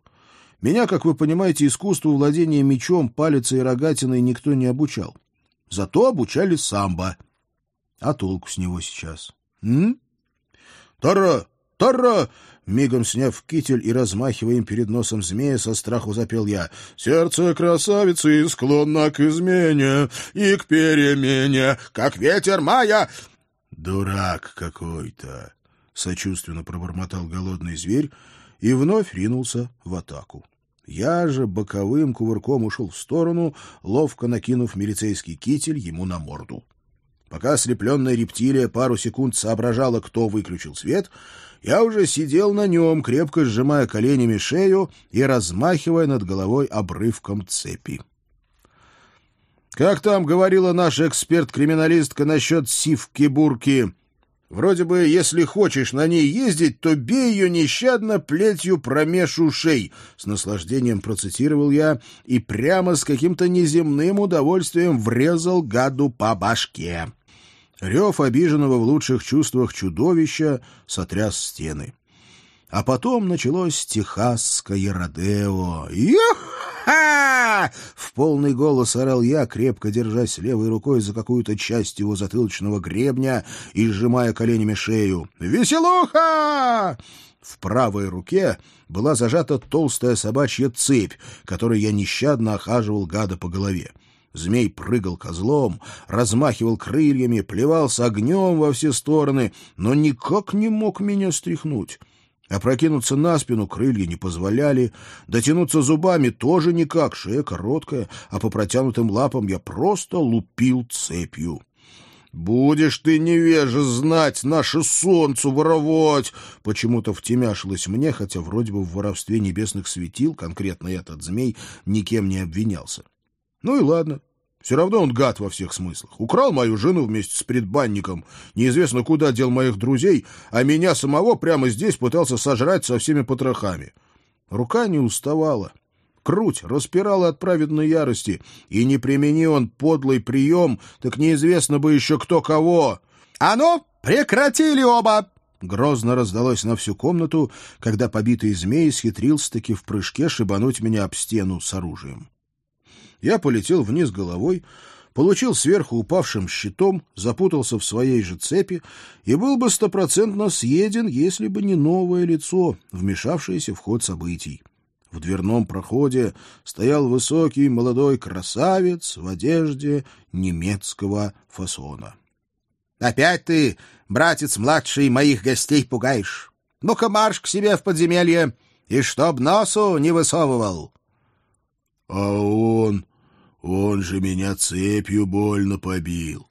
Меня, как вы понимаете, искусству владения мечом, палицей и рогатиной никто не обучал. Зато обучали самбо. А толку с него сейчас? Тара! Тара! Мигом сняв китель и размахивая им перед носом змея, со страху запел я. «Сердце красавицы склонно к измене и к перемене, как ветер мая!» «Дурак какой-то!» — сочувственно пробормотал голодный зверь и вновь ринулся в атаку. Я же боковым кувырком ушел в сторону, ловко накинув милицейский китель ему на морду. Пока ослепленная рептилия пару секунд соображала, кто выключил свет, я уже сидел на нем, крепко сжимая коленями шею и размахивая над головой обрывком цепи. «Как там говорила наша эксперт-криминалистка насчет сивки-бурки?» Вроде бы, если хочешь на ней ездить, то бей ее нещадно плетью промеж ушей. С наслаждением процитировал я и прямо с каким-то неземным удовольствием врезал гаду по башке. Рев обиженного в лучших чувствах чудовища сотряс стены. А потом началось техасское родео. «Ю-ха!» — в полный голос орал я, крепко держась левой рукой за какую-то часть его затылочного гребня и сжимая коленями шею. «Веселуха!» В правой руке была зажата толстая собачья цепь, которой я нещадно охаживал гада по голове. Змей прыгал козлом, размахивал крыльями, плевался огнем во все стороны, но никак не мог меня стряхнуть. Опрокинуться на спину крылья не позволяли, дотянуться зубами тоже никак, шея короткая, а по протянутым лапам я просто лупил цепью. «Будешь ты, невеже, знать, наше солнце воровать!» Почему-то втемяшилось мне, хотя вроде бы в воровстве небесных светил конкретно этот змей никем не обвинялся. Ну и ладно, все равно он гад во всех смыслах. Украл мою жену вместе с предбанником, неизвестно куда дел моих друзей, а меня самого прямо здесь пытался сожрать со всеми потрохами. Рука не уставала. Круть распирала от праведной ярости, и не примени он подлый прием, так неизвестно бы еще кто кого. «А ну, прекратили оба!» Грозно раздалось на всю комнату, когда побитый змей схитрился-таки в прыжке шибануть меня об стену с оружием. Я полетел вниз головой, получил сверху упавшим щитом, запутался в своей же цепи и был бы стопроцентно съеден, если бы не новое лицо, вмешавшееся в ход событий. В дверном проходе стоял высокий молодой красавец в одежде немецкого фасона. — Опять ты, братец младший, моих гостей пугаешь. Ну-ка марш к себе в подземелье, и чтоб носу не высовывал. — А он он же меня цепью больно побил.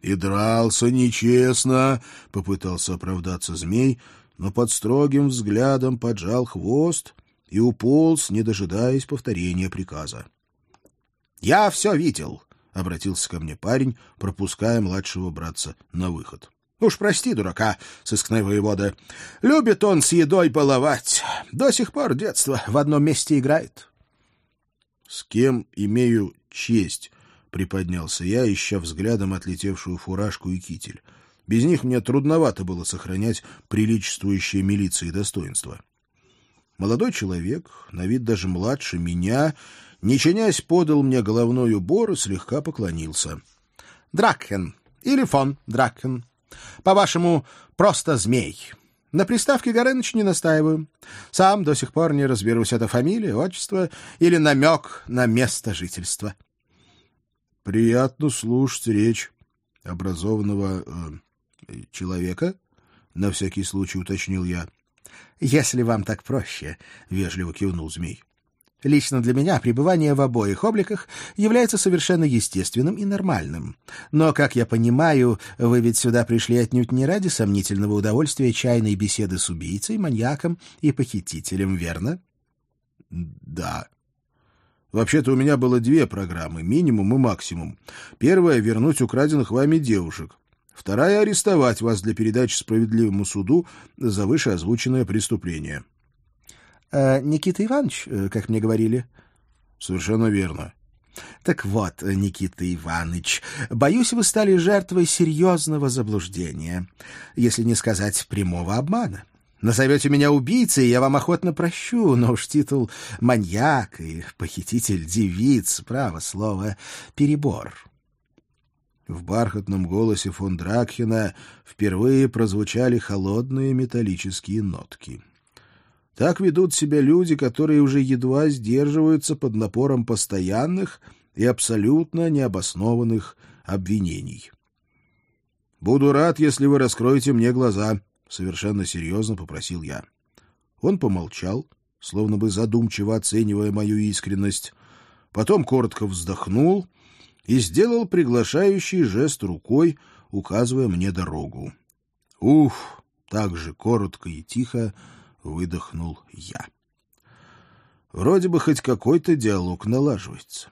И дрался нечестно, — попытался оправдаться змей, но под строгим взглядом поджал хвост и уполз, не дожидаясь повторения приказа. — Я все видел, — обратился ко мне парень, пропуская младшего братца на выход. — Уж прости, дурака, сыскной воевода. Любит он с едой баловать. До сих пор детство в одном месте играет. — С кем имею честь, — приподнялся я, ища взглядом отлетевшую фуражку и китель. Без них мне трудновато было сохранять приличествующее милиции достоинство. Молодой человек, на вид даже младше меня, не чинясь, подал мне головной убор и слегка поклонился. — Дракхен или фон Дракхен. По-вашему, просто змей. На приставке Горыныч не настаиваю. Сам до сих пор не разберусь, это фамилия, отчество или намек на место жительства. — Приятно слушать речь образованного э, человека, на всякий случай уточнил я. Если вам так проще, вежливо кивнул змей. Лично для меня пребывание в обоих обликах является совершенно естественным и нормальным. Но, как я понимаю, вы ведь сюда пришли отнюдь не ради сомнительного удовольствия чайной беседы с убийцей, маньяком и похитителем, верно? — Да, Вообще-то у меня было две программы, минимум и максимум. Первая — вернуть украденных вами девушек. Вторая — арестовать вас для передачи справедливому суду за вышеозвученное преступление. «Э, — Никита Иванович, э, как мне говорили? — Совершенно верно. — Так вот, Никита Иванович, боюсь, вы стали жертвой серьезного заблуждения, если не сказать прямого обмана. Назовете меня убийцей, я вам охотно прощу, но уж титул маньяк и похититель девиц, право слово, перебор. В бархатном голосе фон Дракхена впервые прозвучали холодные металлические нотки. Так ведут себя люди, которые уже едва сдерживаются под напором постоянных и абсолютно необоснованных обвинений. «Буду рад, если вы раскроете мне глаза», — совершенно серьезно попросил я. Он помолчал, словно бы задумчиво оценивая мою искренность, потом коротко вздохнул и сделал приглашающий жест рукой, указывая мне дорогу. «Уф!» — так же коротко и тихо выдохнул я. Вроде бы хоть какой-то диалог налаживается.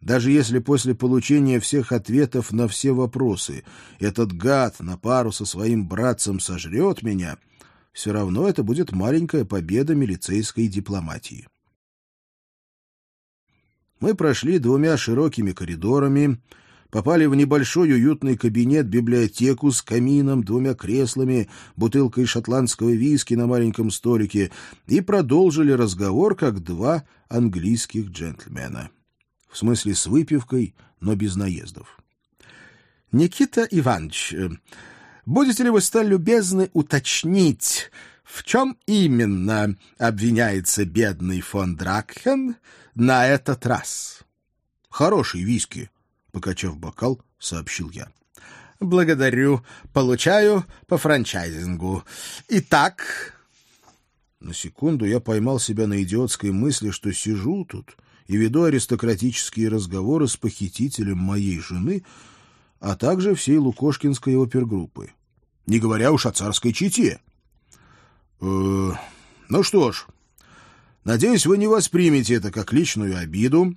Даже если после получения всех ответов на все вопросы этот гад на пару со своим братцем сожрет меня, все равно это будет маленькая победа милицейской дипломатии. Мы прошли двумя широкими коридорами, попали в небольшой уютный кабинет-библиотеку с камином, двумя креслами, бутылкой шотландского виски на маленьком столике и продолжили разговор, как два английских джентльмена в смысле с выпивкой, но без наездов. «Никита Иванович, будете ли вы столь любезны уточнить, в чем именно обвиняется бедный фон Дракхен на этот раз?» «Хороший виски», — покачав бокал, сообщил я. «Благодарю. Получаю по франчайзингу. Итак...» На секунду я поймал себя на идиотской мысли, что сижу тут и веду аристократические разговоры с похитителем моей жены, а также всей Лукошкинской опергруппы. Не говоря уж о царской чете. Э, ну что ж, надеюсь, вы не воспримете это как личную обиду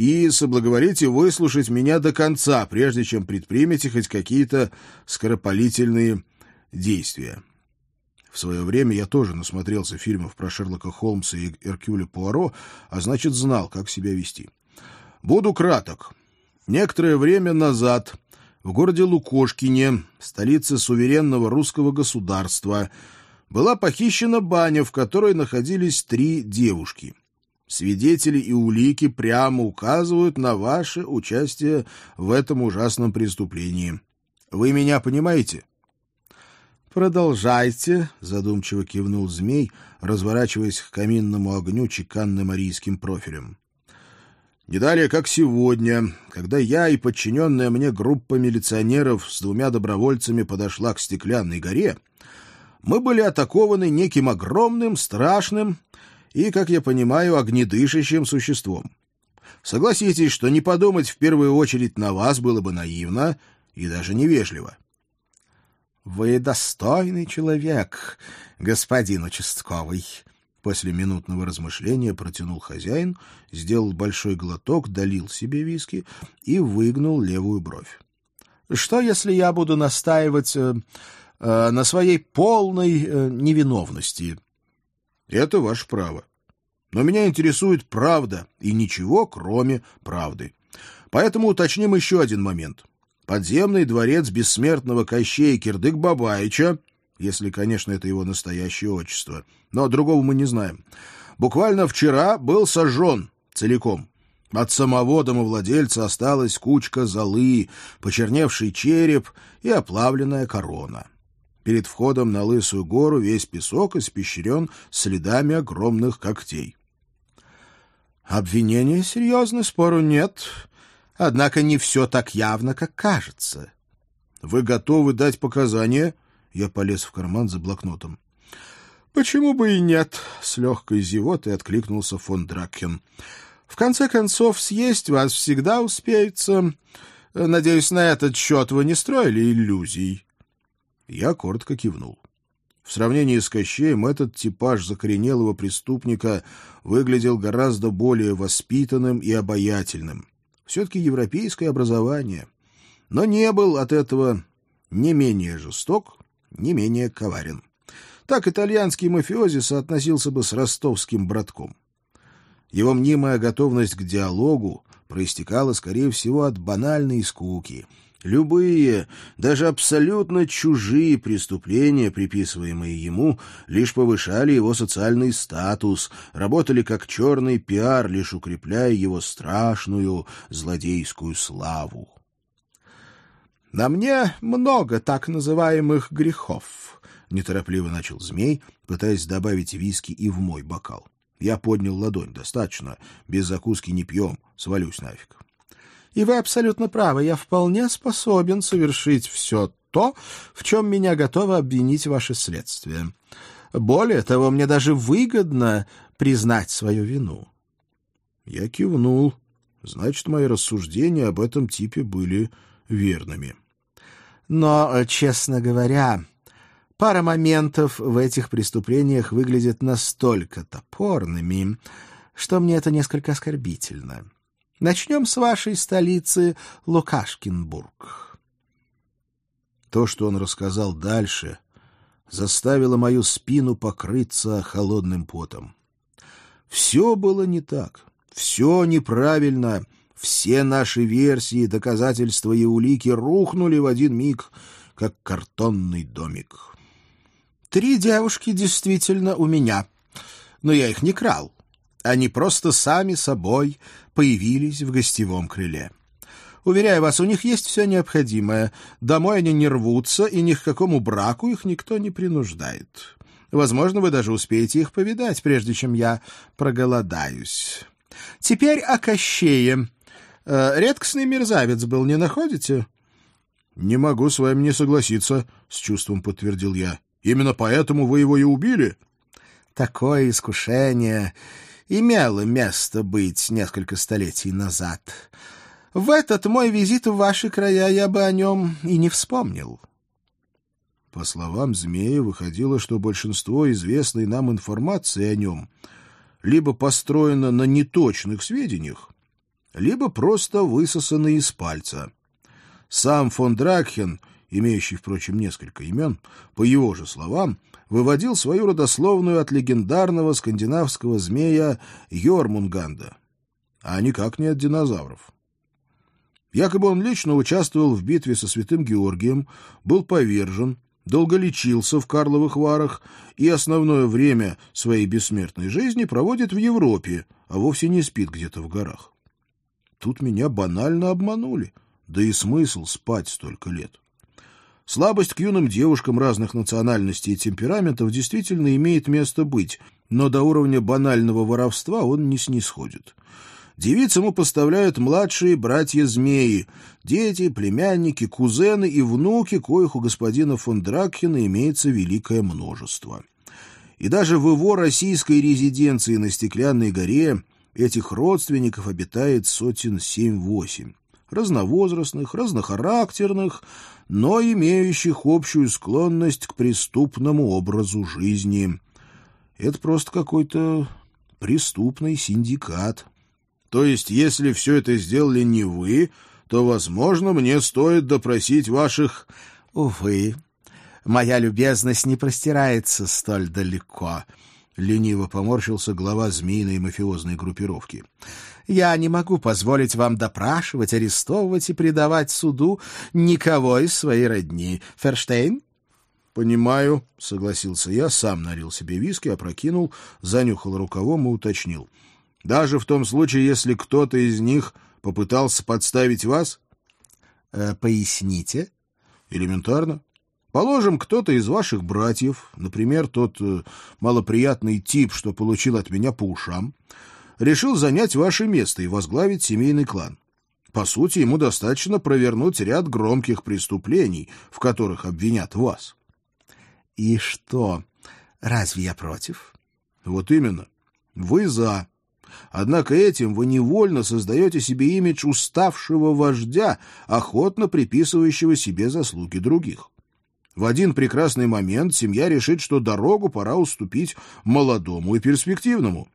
и соблаговорите выслушать меня до конца, прежде чем предпримете хоть какие-то скоропалительные действия. В свое время я тоже насмотрелся фильмов про Шерлока Холмса и Эркюля Пуаро, а значит, знал, как себя вести. Буду краток. Некоторое время назад в городе Лукошкине, столице суверенного русского государства, была похищена баня, в которой находились три девушки. Свидетели и улики прямо указывают на ваше участие в этом ужасном преступлении. Вы меня понимаете? «Продолжайте», — задумчиво кивнул змей, разворачиваясь к каминному огню чеканным арийским профилем. «Не далее, как сегодня, когда я и подчиненная мне группа милиционеров с двумя добровольцами подошла к стеклянной горе, мы были атакованы неким огромным, страшным и, как я понимаю, огнедышащим существом. Согласитесь, что не подумать в первую очередь на вас было бы наивно и даже невежливо». Вы достойный человек, господин участковый. После минутного размышления протянул хозяин, сделал большой глоток, долил себе виски и выгнул левую бровь. Что, если я буду настаивать э, э, на своей полной э, невиновности? Это ваше право. Но меня интересует правда и ничего, кроме правды. Поэтому уточним еще один момент подземный дворец бессмертного Кощея Кирдык-Бабаича, если, конечно, это его настоящее отчество, но другого мы не знаем, буквально вчера был сожжен целиком. От самого домовладельца осталась кучка золы, почерневший череп и оплавленная корона. Перед входом на Лысую гору весь песок испещрен следами огромных когтей. Обвинения серьезны, спору нет. Однако не все так явно, как кажется. — Вы готовы дать показания? Я полез в карман за блокнотом. — Почему бы и нет? — с легкой зевотой откликнулся фон Дракхен. — В конце концов, съесть вас всегда успеется. Надеюсь, на этот счет вы не строили иллюзий. Я коротко кивнул. В сравнении с Кощеем этот типаж закоренелого преступника выглядел гораздо более воспитанным и обаятельным все-таки европейское образование, но не был от этого не менее жесток, не менее коварен. Так итальянский мафиози соотносился бы с ростовским братком. Его мнимая готовность к диалогу проистекала, скорее всего, от банальной скуки — Любые, даже абсолютно чужие преступления, приписываемые ему, лишь повышали его социальный статус, работали как черный пиар, лишь укрепляя его страшную злодейскую славу. «На мне много так называемых грехов», — неторопливо начал змей, пытаясь добавить виски и в мой бокал. Я поднял ладонь. «Достаточно. Без закуски не пьем. Свалюсь нафиг». И вы абсолютно правы, я вполне способен совершить все то, в чем меня готово обвинить ваше следствие. Более того, мне даже выгодно признать свою вину. Я кивнул. Значит, мои рассуждения об этом типе были верными. Но, честно говоря, пара моментов в этих преступлениях выглядит настолько топорными, что мне это несколько оскорбительно. Начнем с вашей столицы Лукашкинбург. То, что он рассказал дальше, заставило мою спину покрыться холодным потом. Все было не так, все неправильно, все наши версии, доказательства и улики рухнули в один миг, как картонный домик. Три девушки действительно у меня, но я их не крал. Они просто сами собой появились в гостевом крыле. Уверяю вас, у них есть все необходимое. Домой они не рвутся, и ни к какому браку их никто не принуждает. Возможно, вы даже успеете их повидать, прежде чем я проголодаюсь. Теперь о Кощее. Э, редкостный мерзавец был, не находите? — Не могу с вами не согласиться, — с чувством подтвердил я. — Именно поэтому вы его и убили? — Такое искушение имело место быть несколько столетий назад. В этот мой визит в ваши края я бы о нем и не вспомнил. По словам Змея, выходило, что большинство известной нам информации о нем либо построено на неточных сведениях, либо просто высосано из пальца. Сам фон Дракхен, имеющий, впрочем, несколько имен, по его же словам, выводил свою родословную от легендарного скандинавского змея Йормунганда, а никак не от динозавров. Якобы он лично участвовал в битве со святым Георгием, был повержен, долго лечился в Карловых Варах и основное время своей бессмертной жизни проводит в Европе, а вовсе не спит где-то в горах. Тут меня банально обманули, да и смысл спать столько лет. Слабость к юным девушкам разных национальностей и темпераментов действительно имеет место быть, но до уровня банального воровства он не снисходит. Девиц ему поставляют младшие братья-змеи, дети, племянники, кузены и внуки, коих у господина фон Дракхена имеется великое множество. И даже в его российской резиденции на Стеклянной горе этих родственников обитает сотен семь-восемь разновозрастных, разнохарактерных, но имеющих общую склонность к преступному образу жизни. Это просто какой-то преступный синдикат. То есть, если все это сделали не вы, то, возможно, мне стоит допросить ваших... Увы, моя любезность не простирается столь далеко, — лениво поморщился глава змеиной мафиозной группировки. Я не могу позволить вам допрашивать, арестовывать и предавать суду никого из своей родни. Ферштейн? — Понимаю, — согласился я, сам налил себе виски, опрокинул, занюхал рукавом и уточнил. — Даже в том случае, если кто-то из них попытался подставить вас? Э, — Поясните. — Элементарно. Положим, кто-то из ваших братьев, например, тот э, малоприятный тип, что получил от меня по ушам, решил занять ваше место и возглавить семейный клан. По сути, ему достаточно провернуть ряд громких преступлений, в которых обвинят вас. — И что? Разве я против? — Вот именно. Вы за. Однако этим вы невольно создаете себе имидж уставшего вождя, охотно приписывающего себе заслуги других. В один прекрасный момент семья решит, что дорогу пора уступить молодому и перспективному.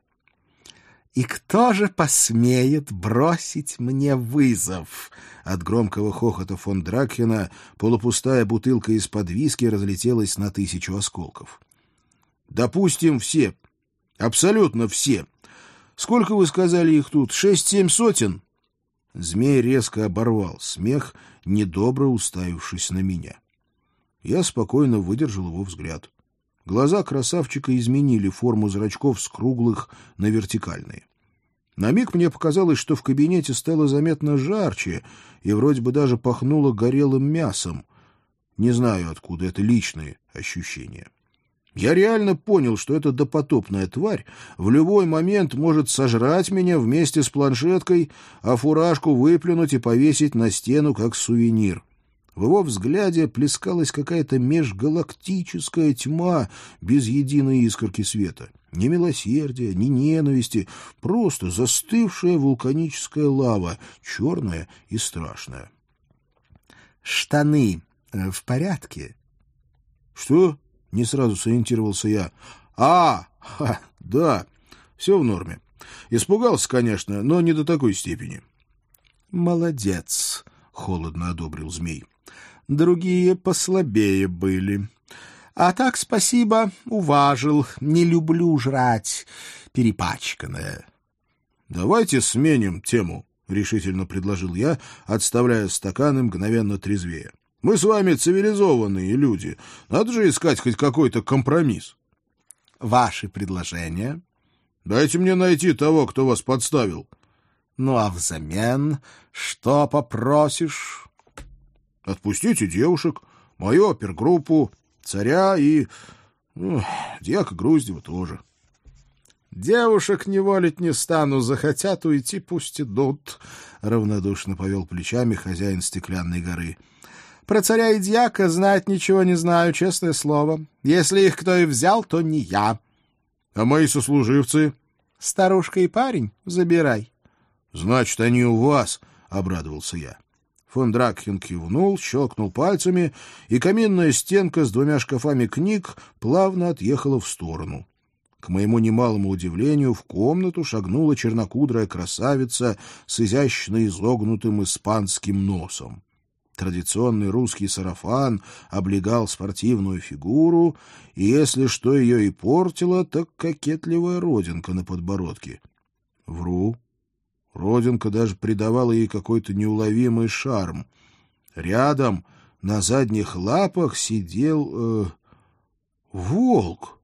И кто же посмеет бросить мне вызов? От громкого хохота фон Дракхена полупустая бутылка из-под виски разлетелась на тысячу осколков. Допустим, все. Абсолютно все. Сколько вы сказали их тут? Шесть-семь сотен? Змей резко оборвал смех, недобро уставившись на меня. Я спокойно выдержал его взгляд. Глаза красавчика изменили форму зрачков с круглых на вертикальные. На миг мне показалось, что в кабинете стало заметно жарче и вроде бы даже пахнуло горелым мясом. Не знаю, откуда это личные ощущения. Я реально понял, что эта допотопная тварь в любой момент может сожрать меня вместе с планшеткой, а фуражку выплюнуть и повесить на стену как сувенир. В его взгляде плескалась какая-то межгалактическая тьма без единой искорки света. Ни милосердия, ни ненависти, просто застывшая вулканическая лава, черная и страшная. «Штаны э, в порядке?» «Что?» — не сразу сориентировался я. «А, ха, да, все в норме. Испугался, конечно, но не до такой степени». «Молодец», — холодно одобрил змей. «Другие послабее были. А так, спасибо, уважил. Не люблю жрать перепачканное». «Давайте сменим тему», — решительно предложил я, отставляя стакан и мгновенно трезвее. «Мы с вами цивилизованные люди. Надо же искать хоть какой-то компромисс». «Ваши предложения?» «Дайте мне найти того, кто вас подставил». «Ну а взамен что попросишь?» «Отпустите девушек, мою опергруппу, царя и... Ну, дьяка Груздева тоже». «Девушек не волить не стану, захотят уйти, пусть идут», — равнодушно повел плечами хозяин стеклянной горы. «Про царя и дьяка знать ничего не знаю, честное слово. Если их кто и взял, то не я». «А мои сослуживцы?» «Старушка и парень, забирай». «Значит, они у вас», — обрадовался я. Фон Дракхен кивнул, щелкнул пальцами, и каминная стенка с двумя шкафами книг плавно отъехала в сторону. К моему немалому удивлению, в комнату шагнула чернокудрая красавица с изящно изогнутым испанским носом. Традиционный русский сарафан облегал спортивную фигуру, и если что ее и портило, так кокетливая родинка на подбородке. Вру. Родинка даже придавала ей какой-то неуловимый шарм. Рядом, на задних лапах, сидел... Э, волк.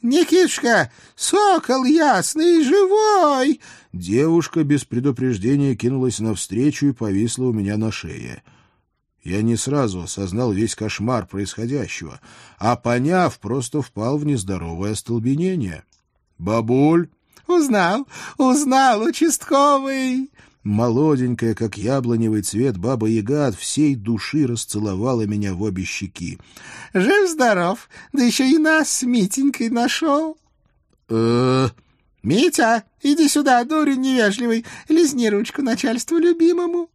«Никишка, сокол ясный, живой!» Девушка без предупреждения кинулась навстречу и повисла у меня на шее. Я не сразу осознал весь кошмар происходящего, а, поняв, просто впал в нездоровое остолбенение. «Бабуль!» «Узнал, узнал, участковый!» Молоденькая, как яблоневый цвет, баба-яга от всей души расцеловала меня в обе щеки. — Жив-здоров, да еще и нас с Митенькой нашел. э Митя, иди сюда, дурень невежливый, лизни ручку начальству любимому.